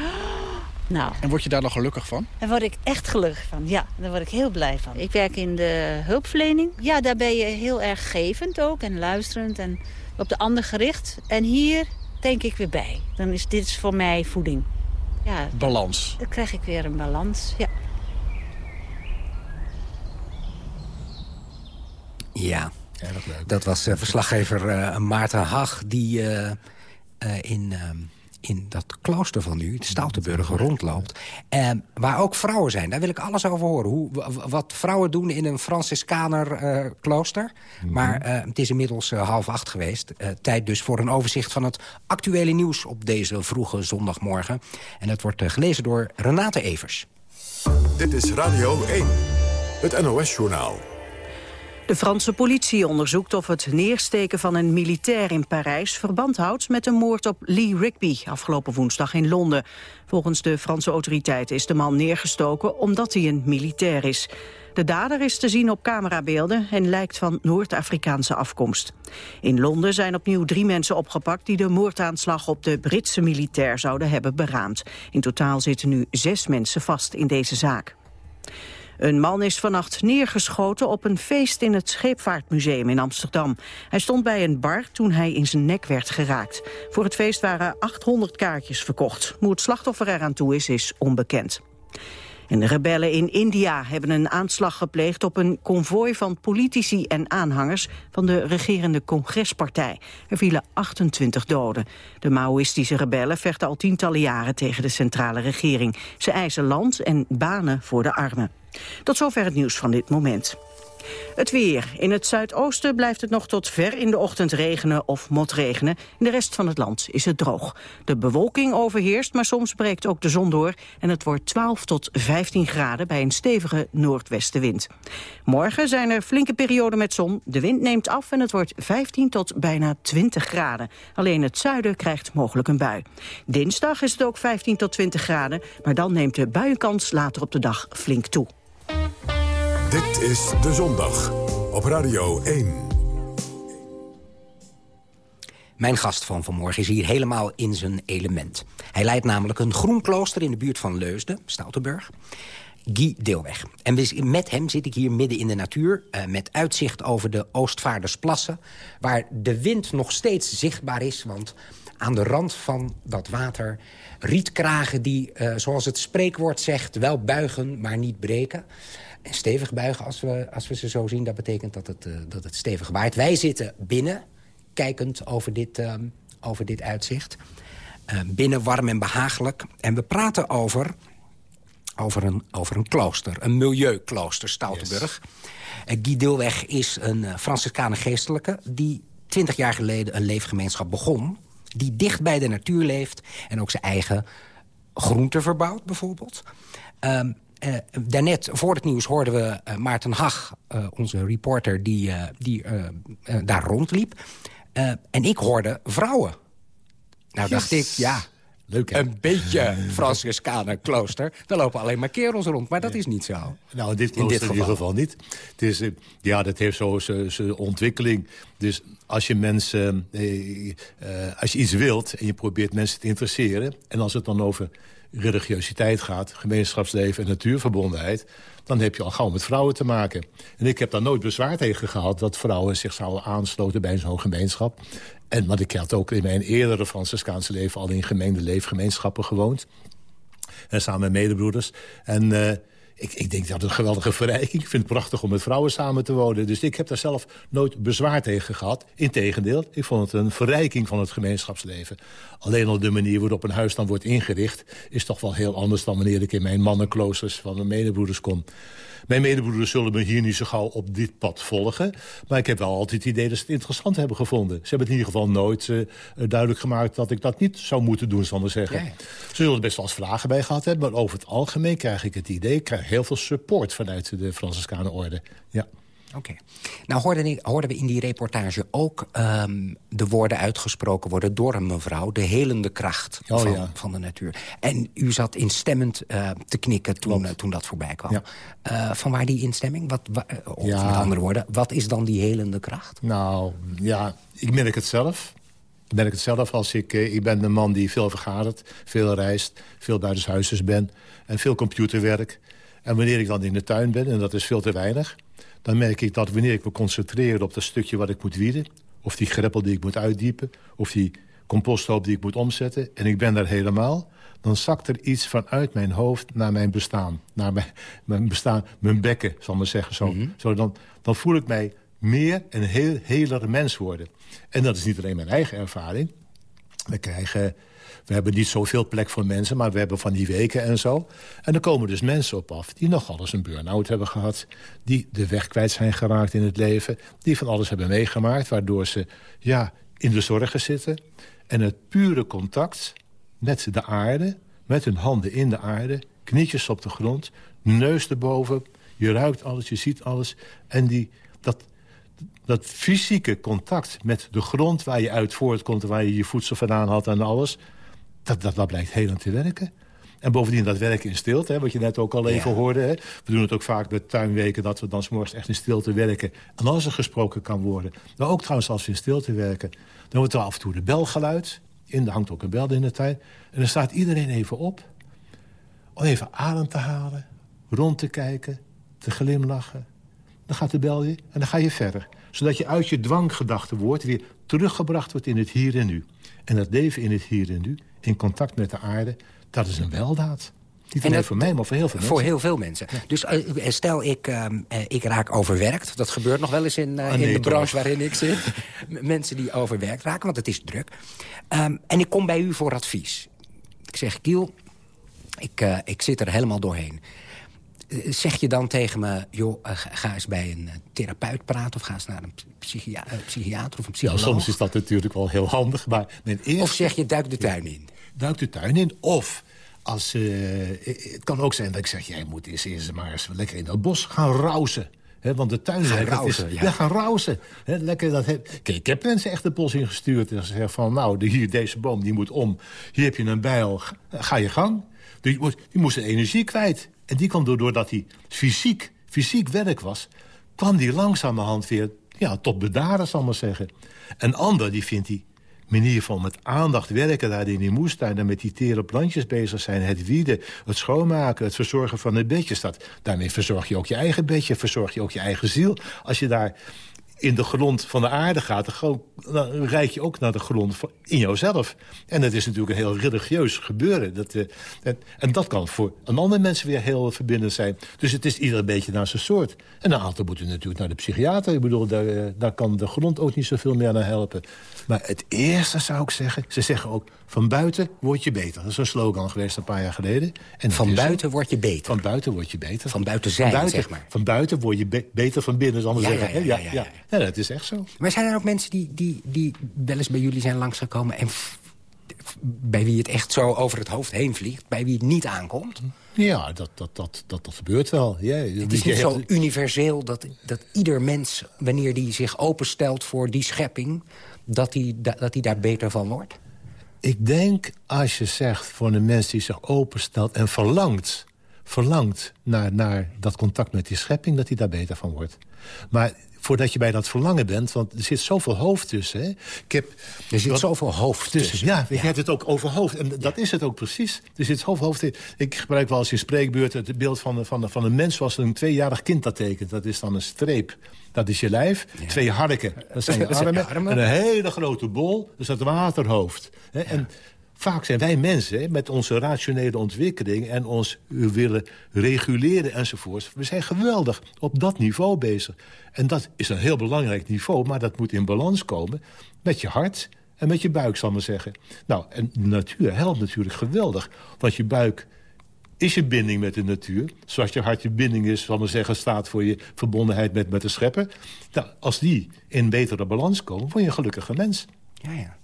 K: Nou.
I: En word je daar nog gelukkig van?
K: Daar word ik echt gelukkig van, ja. Daar word ik heel blij van. Ik werk in de hulpverlening. Ja, daar ben je heel erg gevend ook en luisterend en op de ander gericht. En hier denk ik weer bij. Dan is dit voor mij voeding ja,
I: balans.
K: Dan krijg ik weer een balans, ja.
F: Ja, dat was uh, verslaggever uh, Maarten Hag... die uh, in, in dat klooster van u, de Stoutenburg, rondloopt. waar ook vrouwen zijn. Daar wil ik alles over horen. Hoe, wat vrouwen doen in een Franciscaner klooster. Mhm. Maar het is inmiddels half acht geweest. tijd dus voor een overzicht van het actuele nieuws... op deze vroege zondagmorgen. En het wordt gelezen door Renate Evers.
D: Dit is Radio 1, het NOS-journaal.
A: De Franse politie onderzoekt of het neersteken van een militair in Parijs verband houdt met de moord op Lee Rigby afgelopen woensdag in Londen. Volgens de Franse autoriteiten is de man neergestoken omdat hij een militair is. De dader is te zien op camerabeelden en lijkt van Noord-Afrikaanse afkomst. In Londen zijn opnieuw drie mensen opgepakt die de moordaanslag op de Britse militair zouden hebben beraamd. In totaal zitten nu zes mensen vast in deze zaak. Een man is vannacht neergeschoten op een feest in het Scheepvaartmuseum in Amsterdam. Hij stond bij een bar toen hij in zijn nek werd geraakt. Voor het feest waren 800 kaartjes verkocht. Hoe het slachtoffer eraan toe is, is onbekend. En de rebellen in India hebben een aanslag gepleegd op een konvooi van politici en aanhangers van de regerende congrespartij. Er vielen 28 doden. De Maoïstische rebellen vechten al tientallen jaren tegen de centrale regering. Ze eisen land en banen voor de armen. Tot zover het nieuws van dit moment. Het weer. In het zuidoosten blijft het nog tot ver in de ochtend regenen of motregenen. In de rest van het land is het droog. De bewolking overheerst, maar soms breekt ook de zon door... en het wordt 12 tot 15 graden bij een stevige noordwestenwind. Morgen zijn er flinke perioden met zon. De wind neemt af en het wordt 15 tot bijna 20 graden. Alleen het zuiden krijgt mogelijk een bui. Dinsdag is het ook 15 tot 20 graden... maar dan neemt de buienkans later op de dag flink toe.
D: Dit is De Zondag op Radio 1.
F: Mijn gast van vanmorgen is hier helemaal in zijn element. Hij leidt namelijk een groen klooster in de buurt van Leusden, Stoutenburg. Guy Deelweg. En met hem zit ik hier midden in de natuur... Uh, met uitzicht over de Oostvaardersplassen... waar de wind nog steeds zichtbaar is, want aan de rand van dat water rietkragen die, eh, zoals het spreekwoord zegt... wel buigen, maar niet breken. En stevig buigen, als we, als we ze zo zien, dat betekent dat het, uh, dat het stevig waait. Wij zitten binnen, kijkend over dit, uh, over dit uitzicht. Uh, binnen warm en behagelijk. En we praten over, over, een, over een klooster, een milieuklooster, Stoutenburg. Yes. Guy Dilweg is een Franciscanen geestelijke... die twintig jaar geleden een leefgemeenschap begon... die dicht bij de natuur leeft en ook zijn eigen groenten verbouwt, bijvoorbeeld. Um, uh, daarnet, voor het nieuws, hoorden we uh, Maarten Hag, uh, onze reporter... die, die daar rondliep. en ik hoorde vrouwen. Nou yes. dacht ik, ja,
G: Leuk, hè?
F: een beetje Franciscanen klooster. Daar lopen alleen maar kerels rond, maar dat is niet zo.
G: Nou, dit klooster in, dit in ieder geval niet. Het is, ja, dat heeft zo zijn ontwikkeling. Dus als je mensen, eh, eh, als je iets wilt en je probeert mensen te interesseren... en als het dan over religiositeit gaat, gemeenschapsleven en natuurverbondenheid... dan heb je al gauw met vrouwen te maken. En ik heb daar nooit bezwaar tegen gehad... dat vrouwen zich zouden aansloten bij zo'n gemeenschap. En want ik had ook in mijn eerdere Franciscaanse leven... al in gemeende leefgemeenschappen gewoond. En samen met medebroeders. En... Uh, ik, ik, denk dat het een geweldige verrijking. Ik vind het prachtig om met vrouwen samen te wonen. Dus ik heb daar zelf nooit bezwaar tegen gehad. Integendeel, ik vond het een verrijking van het gemeenschapsleven. Alleen al de manier waarop een huis dan wordt ingericht... is toch wel heel anders dan wanneer ik in mijn mannenkloosters van mijn medebroeders kom. Mijn medebroeders zullen me hier niet zo gauw op dit pad volgen. Maar ik heb wel altijd het idee dat ze het interessant hebben gevonden. Ze hebben in ieder geval nooit uh, duidelijk gemaakt dat ik dat niet zou moeten doen, zal ik zeggen. Ja. Ze zullen er best wel eens vragen bij gehad hebben. Maar over het algemeen krijg ik het idee... ik krijg heel veel support vanuit de Franciscane orde. Ja.
F: Oké. Okay. Nou hoorden, hoorden, we in die reportage ook um, de woorden uitgesproken worden... door een mevrouw, de helende kracht
G: oh,
F: van,
G: ja.
F: van, de natuur. En u zat instemmend uh, te knikken toen, uh, toen dat voorbij kwam. Ja. Uh, van waar die instemming? Wat, of ja. met andere woorden, wat is dan die helende kracht?
G: Nou, ja, ik merk het zelf. Ik merk het zelf als ik... ik ben een man die veel vergadert, veel reist... veel buitenshuizers ben en veel computerwerk... En wanneer ik dan in de tuin ben, en dat is veel te weinig... dan merk ik dat wanneer ik me concentreer op dat stukje wat ik moet wieden... of die greppel die ik moet uitdiepen... of die composthoop die ik moet omzetten... en ik ben daar helemaal... dan zakt er iets vanuit mijn hoofd naar mijn bestaan. Naar mijn, mijn bestaan, mijn bekken, zal ik maar zeggen. Zo. Mm -hmm. zo dan, dan voel ik mij meer een heel heler mens worden. En dat is niet alleen mijn eigen ervaring. We krijgen... We hebben niet zoveel plek voor mensen, maar we hebben van die weken en zo. En er komen dus mensen op af die nogal eens een burn-out hebben gehad... die de weg kwijt zijn geraakt in het leven... die van alles hebben meegemaakt, waardoor ze ja, in de zorgen zitten. En het pure contact met de aarde, met hun handen in de aarde... knietjes op de grond, neus erboven, je ruikt alles, je ziet alles... en die, dat, dat fysieke contact met de grond waar je uit voortkomt... waar je je voedsel vandaan had en alles... Dat, dat, dat blijkt helend te werken. En bovendien dat werken in stilte, hè, wat je net ook al even ja. hoorde. Hè. We doen het ook vaak met tuinweken, dat we dan 's morgens echt in stilte werken. En als er gesproken kan worden, maar ook trouwens als we in stilte werken... dan wordt er af en toe de bel geluid. In, er hangt ook een bel in de tuin. En dan staat iedereen even op om even adem te halen, rond te kijken, te glimlachen. Dan gaat de bel je en dan ga je verder. Zodat je uit je dwanggedachte wordt weer teruggebracht wordt in het hier en nu. En dat leven in het hier en nu, in contact met de aarde, dat is een weldaad. Niet alleen voor mij, maar voor heel veel mensen.
F: Voor heel veel mensen. Ja. Dus uh, stel, ik, uh, ik raak overwerkt. Dat gebeurt nog wel eens in, uh, nee, in de branche waarin ik zit. mensen die overwerkt raken, want het is druk. Um, en ik kom bij u voor advies. Ik zeg, Kiel, ik, ik zit er helemaal doorheen zeg je dan tegen me... joh, uh, ga eens bij een therapeut praten... of ga eens naar een psychia psychiater of een psycholoog?
G: Ja, soms is dat natuurlijk wel heel handig. Maar eerste...
F: Of zeg je, duik de tuin in?
G: Duik de tuin in. Of, als, uh, het kan ook zijn dat ik zeg... jij moet eens, eens maar eens lekker in het bos gaan rausen. He, want de tuin
F: gaan rausen,
G: is, ja. ja. gaan rausen. He, lekker dat he, Kijk, ik heb mensen echt de bos ingestuurd en ze zeggen van... nou, de, hier, deze boom die moet om. Hier heb je een bijl, ga je gang. Die, die moest de energie kwijt. En die kwam doordat hij fysiek, fysiek werk was... kwam die langzamerhand weer ja, tot bedaren, zal maar zeggen. Een ander die vindt die manier van met aandacht werken daar in die moestuin... en met die tere plantjes bezig zijn, het wieden, het schoonmaken... het verzorgen van het bedje. Dat, daarmee verzorg je ook je eigen bedje, verzorg je ook je eigen ziel. Als je daar in de grond van de aarde gaat... dan rijd je ook naar de grond van, in jouzelf. En dat is natuurlijk een heel religieus gebeuren. Dat, uh, en, en, dat kan voor een ander mensen weer heel verbindend zijn. Dus het is ieder een beetje naar zijn soort. En een aantal moeten natuurlijk naar de psychiater. Ik bedoel, daar, uh, daar kan de grond ook niet zoveel meer aan helpen. Maar het eerste zou ik zeggen... ze zeggen ook, van buiten word je beter. Dat is een slogan geweest een paar jaar geleden.
F: En van buiten word je beter?
G: Van buiten word je beter.
F: Van buiten zijn,
G: van buiten,
F: zeg maar.
G: Van buiten word je be beter van binnen, zal ik
F: ja,
G: zeggen.
F: Ja, ja, ja,
G: ja, dat is echt zo.
F: Maar zijn er ook mensen die, die, die wel eens bij jullie zijn langsgekomen... en bij wie het echt zo over het hoofd heen vliegt, bij wie het niet aankomt?
G: Ja, dat, dat, dat, dat, dat gebeurt wel. Ja,
F: het is niet zo universeel dat, dat ieder mens, wanneer die zich openstelt voor die schepping... dat hij dat die daar beter van wordt?
G: Ik denk, als je zegt voor een mens die zich openstelt en verlangt... verlangt naar, naar dat contact met die schepping, dat hij daar beter van wordt. Maar voordat je bij dat verlangen bent. Want er zit zoveel hoofd tussen. Hè. Ik heb,
F: er zit wat, zoveel hoofd tussen.
G: Ja, je hebt het ook over hoofd. En dat is het ook precies. Er zit zoveel hoofd in. Ik gebruik wel eens in spreekbeurt het beeld van, van, van een mens... zoals een tweejarig kind dat tekent. Dat is dan een streep. Dat is je lijf. Twee harken. Dat zijn je armen. En een hele grote bol. Dat is het waterhoofd. Hè. En Vaak zijn wij mensen met onze rationele ontwikkeling... en ons willen reguleren enzovoort. We zijn geweldig op dat niveau bezig. En dat is een heel belangrijk niveau, maar dat moet in balans komen... met je hart en met je buik, zal ik maar zeggen. Nou, en de natuur helpt natuurlijk geweldig. Want je buik is je binding met de natuur. Zoals je hart je binding is, zal maar zeggen, staat voor je verbondenheid met, met de schepper. Nou, als die in betere balans komen, word je een gelukkige mens.
F: Ja, ja.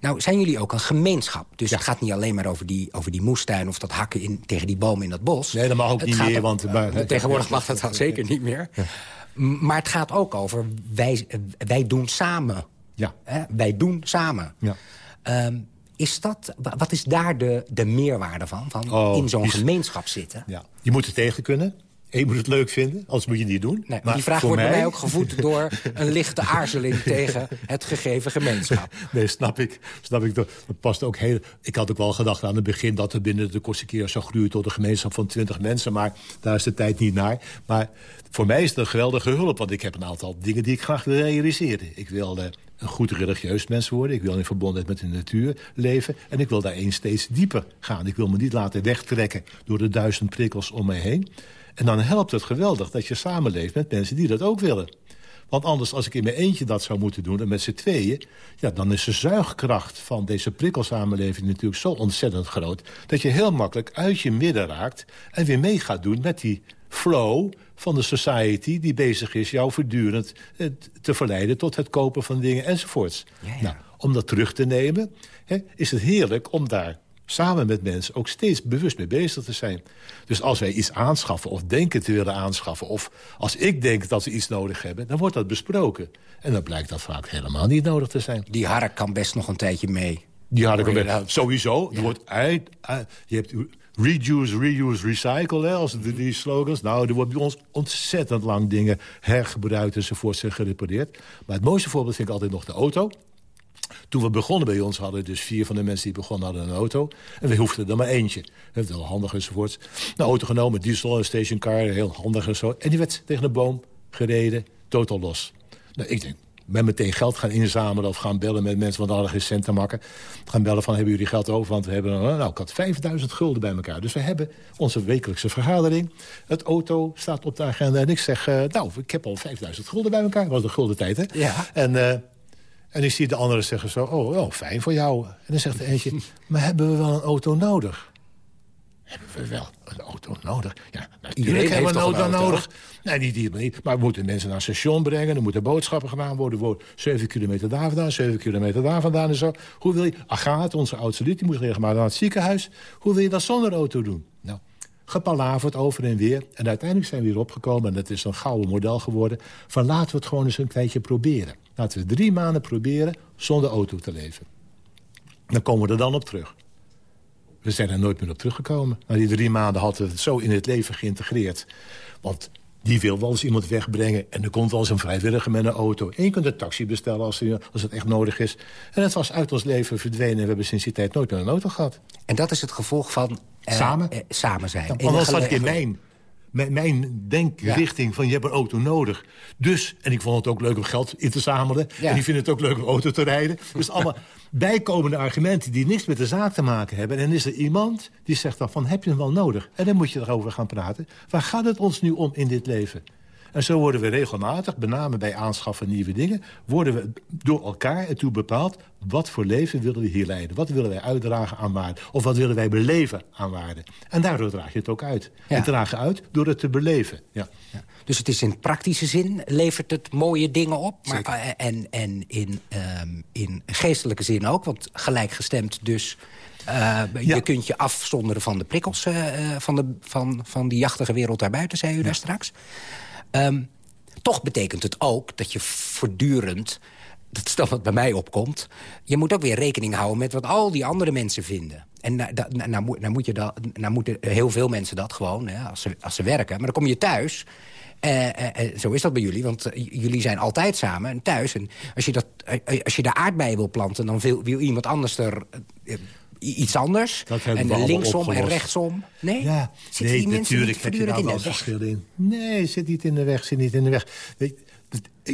F: Nou, zijn jullie ook een gemeenschap? Dus het gaat niet alleen maar over die, over die moestuin... of dat hakken in, tegen die bomen in dat bos.
G: Nee, dat mag ook
F: het
G: niet meer. Want,
F: maar, uh, tegenwoordig mag dat zeker niet meer. Ja. Maar het gaat ook over, wij, wij doen samen.
G: Ja.
F: Hè? Wij doen samen.
G: Ja.
F: Um, is dat, wat is daar de, de meerwaarde van? van
G: oh,
F: in zo'n gemeenschap zitten?
G: Ja. Je moet er tegen kunnen. Je moet het leuk vinden, anders moet je het niet doen.
F: Nee, maar die vraag wordt mij... bij mij ook gevoed door een lichte aarzeling tegen het gegeven gemeenschap.
G: Nee, snap ik. Snap ik. Dat past ook heel... Ik had ook wel gedacht aan het begin dat er binnen de keer zou groeien tot een gemeenschap van 20 mensen. Maar daar is de tijd niet naar. Maar voor mij is het een geweldige hulp, want ik heb een aantal dingen die ik graag wil realiseren. Ik wil een goed religieus mens worden. Ik wil in verbondenheid met de natuur leven. En ik wil daarin steeds dieper gaan. Ik wil me niet laten wegtrekken door de duizend prikkels om mij heen. En dan helpt het geweldig dat je samenleeft met mensen die dat ook willen. Want anders, als ik in mijn eentje dat zou moeten doen... en met z'n tweeën, ja, dan is de zuigkracht van deze prikkelsamenleving... natuurlijk zo ontzettend groot... dat je heel makkelijk uit je midden raakt... en weer mee gaat doen met die flow van de society... die bezig is jou voortdurend te verleiden tot het kopen van dingen enzovoorts.
F: Ja, ja.
G: Nou, om dat terug te nemen, hè, is het heerlijk om daar samen met mensen ook steeds bewust mee bezig te zijn. Dus als wij iets aanschaffen of denken te willen aanschaffen... of als ik denk dat we iets nodig hebben, dan wordt dat besproken. En dan blijkt dat vaak helemaal niet nodig te zijn.
F: Die hark kan best nog een tijdje mee.
G: Die hark kan best, sowieso. Ja. Wordt uit, uit, je hebt reduce, reuse, recycle, hè, als de, die slogans. Nou, er wordt bij ons ontzettend lang dingen hergebruikt enzovoort gerepareerd. Maar het mooiste voorbeeld vind ik altijd nog de auto. Toen we begonnen bij ons hadden dus vier van de mensen die begonnen hadden een auto. En we hoefden er maar eentje. Dat wel handig enzovoort. Een auto genomen, diesel, een stationcar, heel handig en zo. En die werd tegen een boom gereden, totaal los. Nou, ik denk, met meteen geld gaan inzamelen of gaan bellen met mensen... want hadden geen cent te makken. Gaan bellen van, hebben jullie geld over? Want we hebben, nou, ik had 5000 gulden bij elkaar. Dus we hebben onze wekelijkse vergadering. Het auto staat op de agenda en ik zeg... Uh, nou, ik heb al 5000 gulden bij elkaar. Dat was de gulden tijd, hè?
F: Ja.
G: En... Uh, en ik zie de anderen zeggen zo, oh, oh, fijn voor jou. En dan zegt de eentje, maar hebben we wel een auto nodig? Hebben we wel een auto nodig? Ja, natuurlijk hebben we een auto, auto nodig. Nee, niet die niet. Maar we moeten mensen naar het station brengen. Er moeten boodschappen gedaan worden. worden 7 kilometer daar vandaan, 7 kilometer daar vandaan en zo. Hoe wil je... Agathe, onze oudste lid, die moet regelmatig naar het ziekenhuis. Hoe wil je dat zonder auto doen? Nou, gepalaverd over en weer. En uiteindelijk zijn we weer opgekomen, en dat is een gouden model geworden... van laten we het gewoon eens een tijdje proberen. Laten we drie maanden proberen zonder auto te leven. Dan komen we er dan op terug. We zijn er nooit meer op teruggekomen. Na die drie maanden hadden we het zo in het leven geïntegreerd. Want die wil wel eens iemand wegbrengen. En er komt wel eens een vrijwilliger met een auto. En je kunt een taxi bestellen als, als het echt nodig is. En het was uit ons leven verdwenen. En we hebben sinds die tijd nooit meer een auto gehad.
F: En dat is het gevolg van...
G: Uh, samen?
F: Uh, samen zijn.
G: Ja, anders ik in mijn mijn, mijn denkrichting van je hebt een auto nodig. Dus, en ik vond het ook leuk om geld in te zamelen. En ik vind het ook leuk om auto te rijden. Dus allemaal bijkomende argumenten die niks met de zaak te maken hebben. En dan is er iemand die zegt dan van heb je hem wel nodig? En dan moet je erover gaan praten. Waar gaat het ons nu om in dit leven? En zo worden we regelmatig, met name bij aanschaffen nieuwe dingen... worden we door elkaar ertoe bepaald... wat voor leven willen we hier leiden? Wat willen wij uitdragen aan waarde? Of wat willen wij beleven aan waarde? En daardoor draag je het ook uit. Ja. En dragen uit door het te beleven. Ja. ja.
F: Dus het is in praktische zin, levert het mooie dingen op. Maar, uh, en en in, um, in geestelijke zin ook, want gelijkgestemd dus... Uh, ja. Je kunt je afzonderen van de prikkels uh, van, de, van, van die jachtige wereld daarbuiten, zei u ja. daar straks. Um, toch betekent het ook dat je voortdurend... dat is dan wat bij mij opkomt... je moet ook weer rekening houden met wat al die andere mensen vinden. En nou, moet je nou moeten heel veel mensen dat gewoon, hè, als, ze, als ze werken. Maar dan kom je thuis... Uh, zo is dat bij jullie, want jullie zijn altijd samen en thuis. En als je, dat, als je de aardbeien wil planten, dan wil, wil iemand anders er iets anders. en linksom en rechtsom. Nee?
G: Ja,
F: zit
G: nee,
F: die
G: natuurlijk heb je daar wel verschil in. Nee, zit niet in de weg, zit niet in de weg. Weet,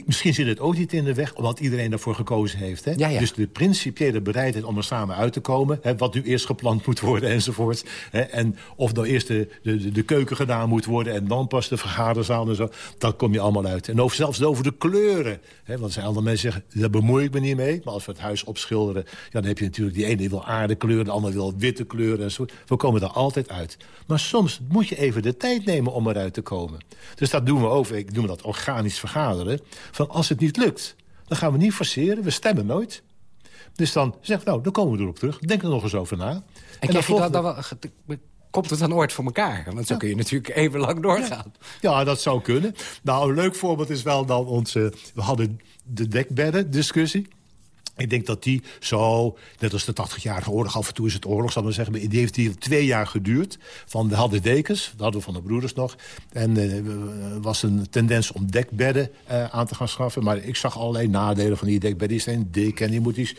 G: Misschien zit het ook niet in de weg, omdat iedereen daarvoor gekozen heeft. Hè?
F: Ja, ja.
G: Dus de principiële bereidheid om er samen uit te komen... Hè, wat nu eerst gepland moet worden enzovoort. Hè, en of dan eerst de, de, de keuken gedaan moet worden... en dan pas de vergaderzaal en zo. Dan kom je allemaal uit. En over, zelfs over de kleuren. Hè, want er zijn andere mensen zeggen, daar bemoei ik me niet mee. Maar als we het huis opschilderen... Ja, dan heb je natuurlijk die ene die wil aardekleuren... de ander wil witte kleuren en zo. We komen er altijd uit. Maar soms moet je even de tijd nemen om eruit te komen. Dus dat doen we over, ik noem dat organisch vergaderen van als het niet lukt, dan gaan we niet forceren. We stemmen nooit. Dus dan zeg nou, dan komen we erop terug. Denk er nog eens over na.
F: En, en dan, je dan, dan wel, komt het dan ooit voor elkaar? Want zo ja. kun je natuurlijk even lang doorgaan.
G: Ja. ja. dat zou kunnen. Nou, een leuk voorbeeld is wel dan onze... We hadden de dekbedden discussie. Ik denk dat die zo, net als de 80-jarige oorlog... af en toe is het oorlog, zal ik maar zeggen... die heeft hier twee jaar geduurd. Van, we hadden dekens, dat hadden we van de broeders nog. En er uh, was een tendens om dekbedden uh, aan te gaan schaffen. Maar ik zag allerlei nadelen van die dekbedden. Die zijn dik en die moet die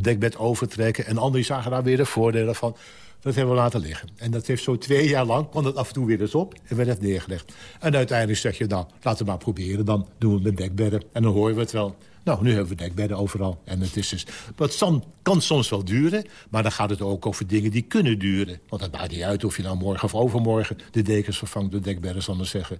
G: dekbed overtrekken. En anderen zagen daar weer de voordelen van. Dat hebben we laten liggen. En dat heeft zo twee jaar lang, kwam dat af en toe weer eens op... en werd het neergelegd. En uiteindelijk zeg je, nou, laten we maar proberen. Dan doen we met dekbedden en dan horen we het wel. Nou, nu hebben we dekbedden overal. En het is dus, wat kan soms wel duren, maar dan gaat het ook over dingen die kunnen duren. Want het maakt niet uit of je nou morgen of overmorgen de dekens vervangt door dekbedden, zal ik zeggen.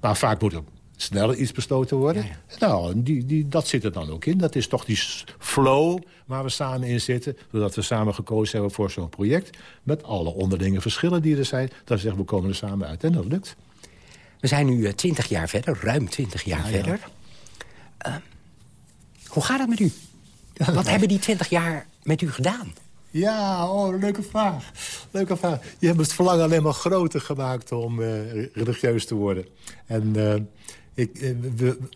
G: Maar vaak moet er sneller iets besloten worden. Ja, ja. Nou, die, die, dat zit er dan ook in. Dat is toch die flow waar we samen in zitten. Doordat we samen gekozen hebben voor zo'n project. Met alle onderlinge verschillen die er zijn. Dan zeggen we komen er samen uit. En dat lukt.
F: We zijn nu twintig jaar verder, ruim twintig jaar ja, verder. Uh, hoe gaat het met u? Wat hebben die twintig jaar met u gedaan?
G: Ja, oh, leuke vraag. Leuke vraag. Je hebt het verlangen alleen maar groter gemaakt om uh, religieus te worden. En uh, ik,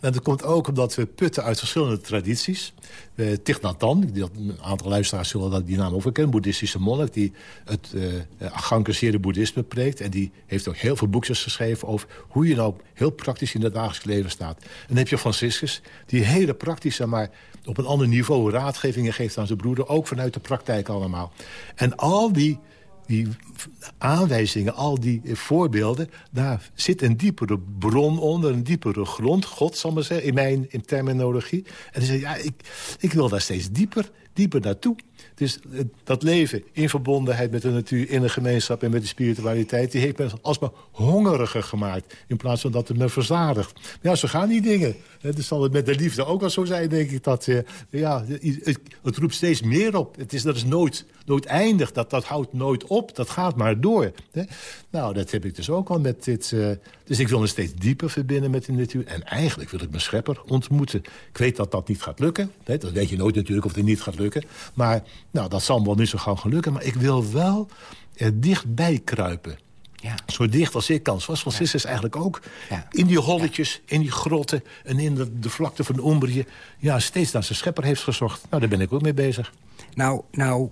G: en dat komt ook omdat we putten uit verschillende tradities. Uh, Thich Nhat Hanh, een aantal luisteraars zullen dat die naam ook kennen... boeddhistische monnik die het uh, boeddhisme preekt. En die heeft ook heel veel boekjes geschreven over hoe je nou heel praktisch in het dagelijks leven staat. En dan heb je Franciscus, die hele praktische, maar op een ander niveau raadgevingen geeft aan zijn broeder. Ook vanuit de praktijk allemaal. En al die die aanwijzingen, al die voorbeelden... daar zit een diepere bron onder, een diepere grond. God, zal maar zeggen, in mijn in terminologie. En dan zei ja, ik, ik wil daar steeds dieper, dieper naartoe. Dus dat leven in verbondenheid met de natuur, in de gemeenschap... en met de spiritualiteit, die heeft me alsmaar hongeriger gemaakt... in plaats van dat het me verzadigt. Ja, zo gaan die dingen. Dus zal het met de liefde ook wel zo zijn, denk ik. Dat, uh, ja, het, roept steeds meer op. Het is, dat is nooit, nooit eindig. Dat, dat houdt nooit op. Dat gaat maar door. Hè? Nou, dat heb ik dus ook al met dit... Uh, dus ik wil me steeds dieper verbinden met de natuur. En eigenlijk wil ik mijn schepper ontmoeten. Ik weet dat dat niet gaat lukken. Hè? Dat weet je nooit natuurlijk of het niet gaat lukken. Maar nou, dat zal me wel niet zo gauw gaan lukken. Maar ik wil wel er dichtbij kruipen. Ja. Zo dicht als ik kan. Zoals Franciscus ja. eigenlijk ook. Ja. In die holletjes, in die grotten en in de, de vlakte van Umbrië... ja, steeds naar zijn schepper heeft gezocht. Nou, daar ben ik ook mee bezig.
F: Nou, nou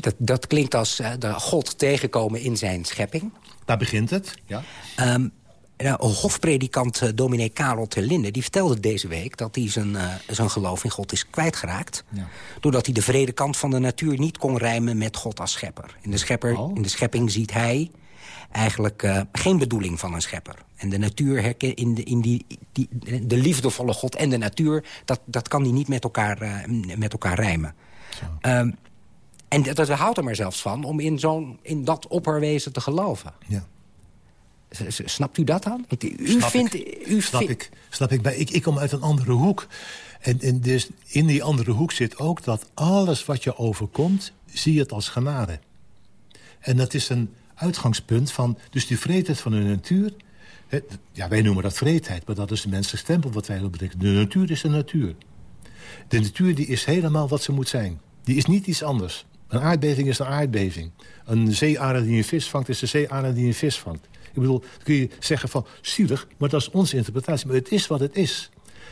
F: dat, dat klinkt als uh, de God tegenkomen in zijn schepping.
G: Daar begint het, ja.
F: Um, nou, hofpredikant uh, dominee Karel Terlinde... die vertelde deze week dat hij zijn, uh, zijn geloof in God is kwijtgeraakt. Ja. Doordat hij de vrede kant van de natuur niet kon rijmen met God als schepper. In de, schepper, oh. in de schepping ziet hij eigenlijk uh, geen bedoeling van een schepper. En de natuur, herken, in de, in die, die, de liefdevolle God en de natuur... dat, dat kan die niet met elkaar, met elkaar rijmen. Um, en dat, dat houdt er maar zelfs van om in, zo'n in dat opperwezen te geloven.
G: Ja.
F: Snapt u dat dan? U
G: snap
F: vindt...
G: Ik,
F: u
G: snap, ik, snap ik, ik. Ik kom uit een andere hoek. En, en dus in die andere hoek zit ook dat alles wat je overkomt... zie je het als genade. En dat is een uitgangspunt van... dus die vreedheid van de natuur... ja, wij noemen dat vreedheid, maar dat is de menselijke stempel wat wij betekenen. De natuur is de natuur. De natuur die is helemaal wat ze moet zijn. Die is niet iets anders. Een aardbeving is een aardbeving. Een zeearend die een vis vangt is een zeearend die een vis vangt. Ik bedoel, kun je zeggen van zielig, maar dat is onze interpretatie. Maar het is wat het is.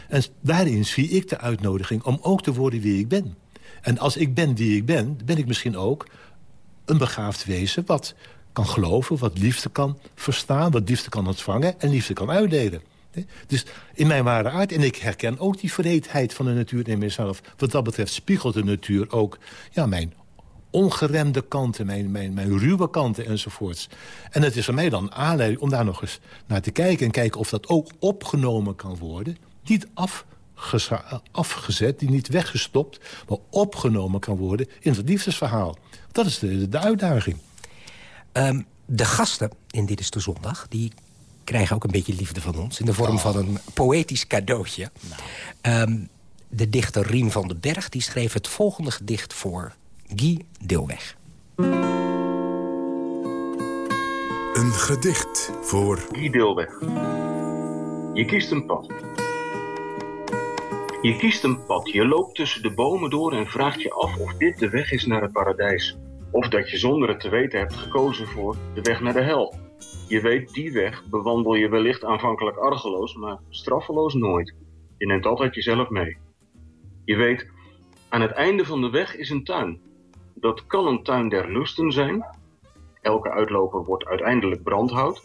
G: En daarin zie ik de uitnodiging om ook te worden wie ik ben. En als ik ben wie ik ben, ben ik misschien ook een begaafd wezen... wat kan geloven, wat liefde kan verstaan, wat liefde kan ontvangen... en liefde kan uitdelen. Dus in mijn ware aard, en ik herken ook die vreedheid van de natuur in mezelf... wat dat betreft spiegelt de natuur ook ja, mijn ongeremde kanten, mijn, mijn, ruwe kanten enzovoorts. En het is voor mij dan aanleiding om daar nog eens naar te kijken... en kijken of dat ook opgenomen kan worden. Niet afgezet, die niet weggestopt... maar opgenomen kan worden in het liefdesverhaal. Dat is de, de uitdaging.
F: Um, de gasten in Dit is de Zondag... die krijgen ook een beetje liefde van ons... in de vorm van een poëtisch cadeautje. Um, de dichter Riem van den Berg die schreef het volgende gedicht voor Guy Deelweg.
D: Een gedicht voor
M: Guy Deelweg. Je kiest een pad. Je kiest een pad. Je loopt tussen de bomen door en vraagt je af of dit de weg is naar het paradijs. Of dat je zonder het te weten hebt gekozen voor de weg naar de hel. Je weet, die weg bewandel je wellicht aanvankelijk argeloos, maar straffeloos nooit. Je neemt altijd jezelf mee. Je weet, aan het einde van de weg is een tuin. Dat kan een tuin der lusten zijn. Elke uitloper wordt uiteindelijk brandhout.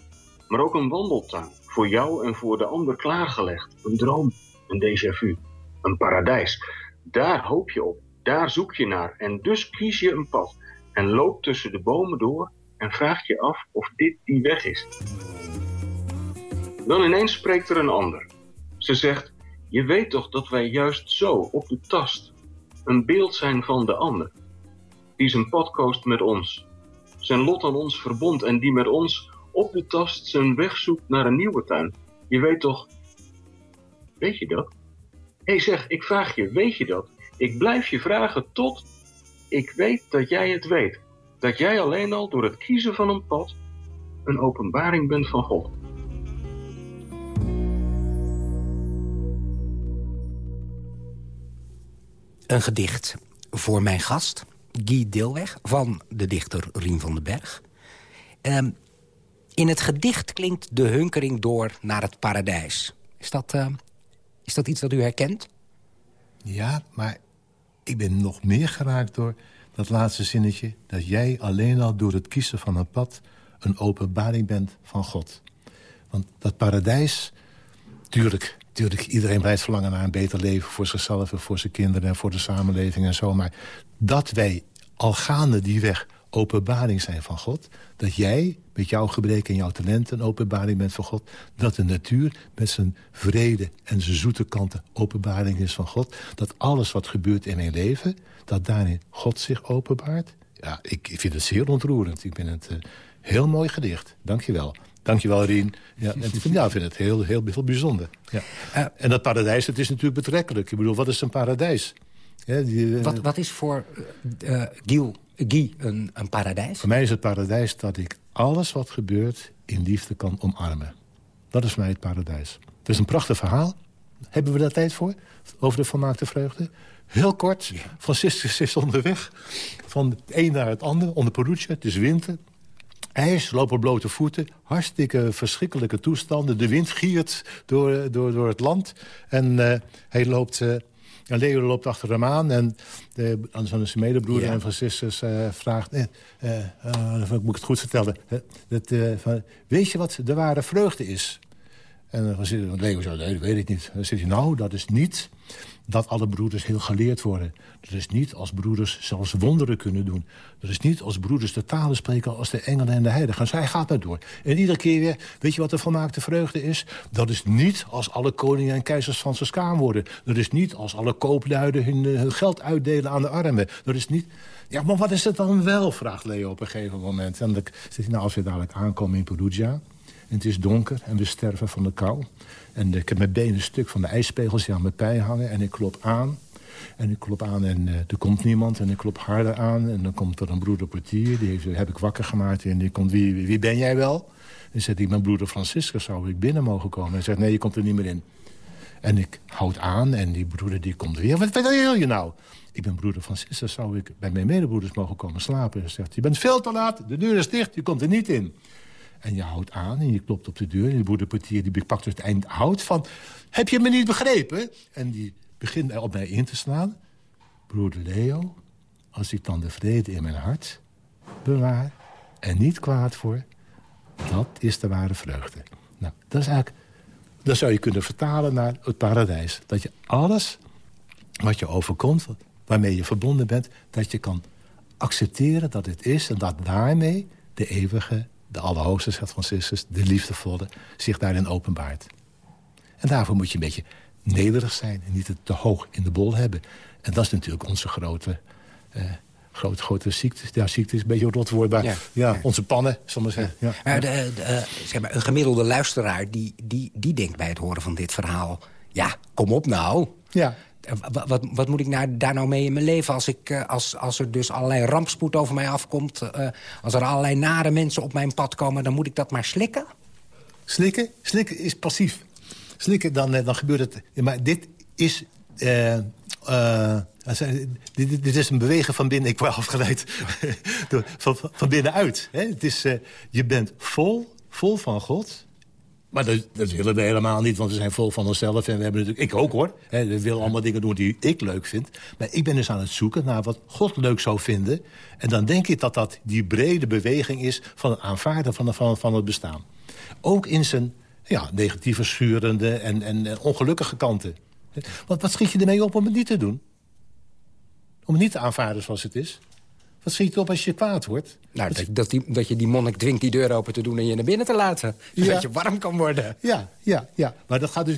M: Maar ook een wandeltuin, voor jou en voor de ander klaargelegd. Een droom, een déjà vu, een paradijs. Daar hoop je op, daar zoek je naar en dus kies je een pad. En loopt tussen de bomen door en vraagt je af of dit die weg is. Dan ineens spreekt er een ander. Ze zegt, je weet toch dat wij juist zo op de tast een beeld zijn van de ander die zijn pad koost met ons. Zijn lot aan ons verbond en die met ons op de tast zijn weg zoekt naar een nieuwe tuin. Je weet toch... Weet je dat? Hé hey zeg, ik vraag je, weet je dat? Ik blijf je vragen tot ik weet dat jij het weet. Dat jij alleen al door het kiezen van een pad een openbaring bent van God.
F: Een gedicht voor mijn gast, Guy Deelweg van de dichter Rien van den Berg. Um, in het gedicht klinkt de hunkering door naar het paradijs. Is dat, uh, is dat iets dat u herkent?
G: Ja, maar ik ben nog meer geraakt door dat laatste zinnetje... dat jij alleen al door het kiezen van een pad... een openbaring bent van God. Want dat paradijs, tuurlijk, tuurlijk iedereen blijft verlangen naar een beter leven... voor zichzelf en voor zijn kinderen en voor de samenleving en zo. Maar dat wij al gaande die weg openbaring zijn van God. Dat jij met jouw gebreken en jouw talenten een openbaring bent van God. Dat de natuur met zijn vrede en zijn zoete kanten openbaring is van God. Dat alles wat gebeurt in mijn leven, dat daarin God zich openbaart. Ja, ik, ik vind het zeer ontroerend. Ik vind het uh, heel mooi gedicht. Dank je wel. Dankjewel, Rien. Ja, en, ja, ik vind het heel, heel, heel bijzonder. Ja. Uh, en dat paradijs, het is natuurlijk betrekkelijk. Ik bedoel, wat is een paradijs?
F: Ja, die, uh, wat, wat is voor uh, Giel, Guy een, een paradijs?
G: Voor mij is het paradijs dat ik alles wat gebeurt in liefde kan omarmen. Dat is voor mij het paradijs. Het is een prachtig verhaal. Hebben we daar tijd voor? Over de volmaakte vreugde? Heel kort, ja. Sisters is onderweg. Van het een naar het ander, onder Perugia. Het is winter. IJs, lopen blote voeten. Hartstikke verschrikkelijke toestanden. De wind giert door, door, door het land. En uh, hij loopt... Uh, en Leo loopt achter hem aan en de, zijn medebroeder ja. en Franciscus uh, vraagt... Eh, uh, moet ik het goed vertellen? Dat, van, weet je wat de ware vreugde is? En dan zit Leo zo, nee, dat weet ik niet. Dan zit hij, nou, dat is niet dat alle broeders heel geleerd worden. Dat is niet als broeders zelfs wonderen kunnen doen. Dat is niet als broeders de talen spreken als de engelen en de heiligen. Zij gaat maar door. En iedere keer weer, weet je wat de volmaakte vreugde is? Dat is niet als alle koningen en keizers Franciscaan worden. Dat is niet als alle koopluiden hun, hun geld uitdelen aan de armen. Dat is niet... Ja, maar wat is het dan wel, vraagt Leo op een gegeven moment. En dan zegt hij, nou, als we dadelijk aankomen in Perugia... en het is donker en we sterven van de kou... en ik heb mijn benen stuk van de ijspegels aan mijn pij hangen... en ik klop aan en ik klop aan en uh, er komt niemand. En ik klop harder aan. En dan komt er een broeder portier. Die heeft, heb ik wakker gemaakt. En die komt, wie, wie, ben jij wel? En zegt hij, mijn broeder Franciscus, zou ik binnen mogen komen? En hij zegt, nee, je komt er niet meer in. En ik houd aan en die broeder die komt weer. Wat, wil je nou? Ik ben broeder Franciscus, zou ik bij mijn medebroeders mogen komen slapen? Hij zegt, je bent veel te laat, de deur is dicht, je komt er niet in. En je houdt aan en je klopt op de deur. En de broederportier die pakt het eind hout van... heb je me niet begrepen? En die begint op mij in te slaan. Broeder Leo, als ik dan de vrede in mijn hart bewaar... en niet kwaad voor, dat is de ware vreugde. Nou, dat is eigenlijk... Dat zou je kunnen vertalen naar het paradijs. Dat je alles wat je overkomt, waarmee je verbonden bent... dat je kan accepteren dat het is... en dat daarmee de eeuwige, de allerhoogste, zegt Franciscus... de liefdevolle, zich daarin openbaart. En daarvoor moet je een beetje nederig zijn... en niet het te hoog in de bol hebben. En dat is natuurlijk onze grote... Uh, grote, grote ziekte. Ja, ziekte is een beetje rot woord, maar ja, ja, onze pannen, zal zeggen. Ja.
F: Maar de, de, zeg maar, een gemiddelde luisteraar, die, die, die denkt bij het horen van dit verhaal... ja, kom op nou.
G: Ja.
F: Wat, wat, wat, moet ik nou, daar nou mee in mijn leven als, ik, als, als er dus allerlei rampspoed over mij afkomt... Uh, als er allerlei nare mensen op mijn pad komen... dan moet ik dat maar slikken?
G: Slikken? Slikken is passief. Slikken, dan, dan gebeurt het... Maar dit is... Dit, dit, is een bewegen van binnen... Ik word afgeleid van, van binnenuit. Hè? Het is, je bent vol, vol van God... Maar dat, dat, willen we helemaal niet, want we zijn vol van onszelf. En we hebben natuurlijk, ik ook hoor, hè, we willen allemaal dingen doen die ik leuk vind. Maar ik ben dus aan het zoeken naar wat God leuk zou vinden. En dan denk ik dat dat die brede beweging is van het aanvaarden van, van, van het bestaan. Ook in zijn ja, negatieve, schurende en, en, en ongelukkige kanten. Want wat schiet je ermee op om het niet te doen? Om het niet te aanvaarden zoals het is? Wat schiet op als je kwaad wordt?
F: Nou, dat, dat, die, dat je die monnik dwingt die deur open te doen en je naar binnen te laten. Zodat je warm kan worden.
G: Ja, ja, ja. Maar dat, gaat dus,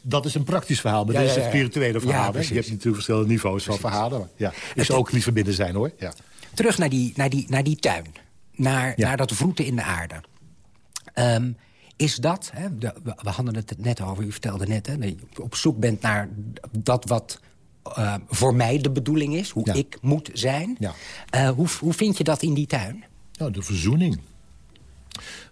G: dat is een praktisch verhaal. Maar ja, dit is een spirituele verhaal. je hebt natuurlijk verschillende niveaus precies. van verhalen. Maar ja, is ook liever binnen zijn, hoor. Ja.
F: Terug naar die, naar, die, naar die tuin. Naar, naar dat vroeten in de aarde. Um, is dat, hè, de, we hadden het net over, u vertelde net... Hè, dat je op zoek bent naar dat wat uh, voor mij de bedoeling is. Hoe ik moet zijn.
G: Ja.
F: Uh, hoe, hoe vind je dat in die tuin?
G: Nou, de verzoening.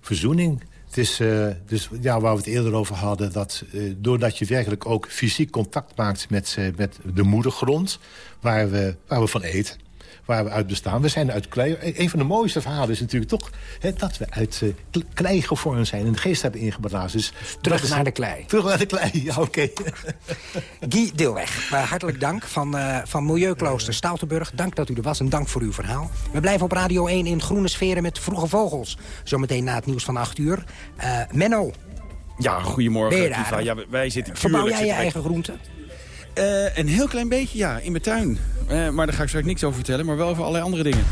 G: Verzoening. Het is, uh, dus ja, waar we het eerder over hadden... dat doordat je werkelijk ook fysiek contact maakt met, met de moedergrond... Waar we, waar we van eten waar we uit bestaan. We zijn uit klei. Een van de mooiste verhalen is natuurlijk toch... Hè, dat we uit uh, klei gevormd zijn en de geest hebben ingeblazen. Dus
F: terug naar de klei.
G: Terug naar de klei, ja, oké. Okay.
F: Guy Deelweg, uh, hartelijk dank van, uh, van Milieuklooster Stoutenburg. Dank dat u er was en dank voor uw verhaal. We blijven op Radio 1 in groene sferen met Vroege Vogels. Zometeen na het nieuws van 8 uur. Menno.
N: Ja, goedemorgen, Kiva. Ja, wij zitten
F: Verbouw jij je eigen groenten?
N: Uh, een heel klein beetje, ja, in mijn tuin. Uh, maar daar ga ik straks niks over vertellen, maar wel over allerlei andere dingen.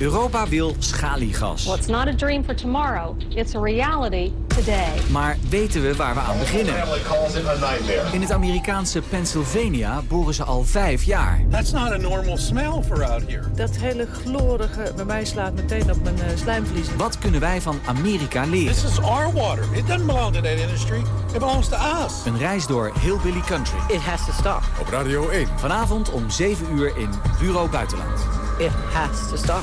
O: Europa wil schaliegas.
P: Well, it's not a dream for tomorrow. It's a reality today.
O: Maar weten we waar we aan beginnen? In het Amerikaanse Pennsylvania boren ze al vijf jaar.
Q: That's not a normal smell for out here.
R: Dat hele glorige bij mij slaat meteen op mijn uh, slijmvlies.
O: Wat kunnen wij van Amerika leren?
Q: This is our water. It doesn't belong to that industry. It belongs to us.
O: Een reis door Hillbilly Country.
P: It has to stop.
D: Op Radio 1.
O: Vanavond om 7 uur in Bureau Buitenland.
P: It has to stop.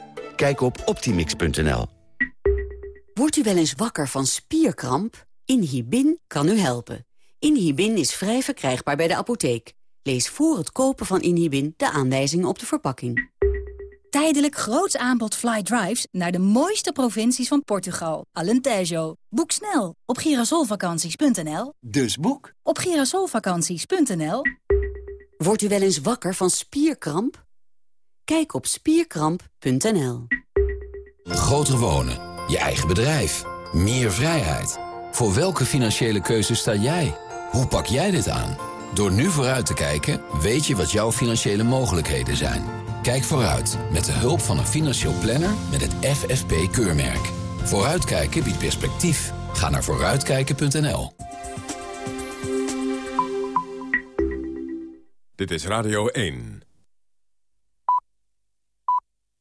S: Kijk op optimix.nl.
T: Wordt u wel eens wakker van spierkramp? Inhibin kan u helpen. Inhibin is vrij verkrijgbaar bij de apotheek. Lees voor het kopen van Inhibin de aanwijzingen op de verpakking.
U: Tijdelijk groots aanbod fly drives naar de mooiste provincies van Portugal. Alentejo. Boek snel op girasolvakanties.nl.
S: Dus boek
U: op girasolvakanties.nl.
T: Wordt u wel eens wakker van spierkramp? Kijk op spierkramp.nl.
V: Groter wonen, je eigen bedrijf, meer vrijheid. Voor welke financiële keuze sta jij? Hoe pak jij dit aan? Door nu vooruit te kijken, weet je wat jouw financiële mogelijkheden zijn. Kijk vooruit met de hulp van een financieel planner met het FFP-keurmerk. Vooruitkijken biedt perspectief. Ga naar vooruitkijken.nl.
W: Dit is Radio 1.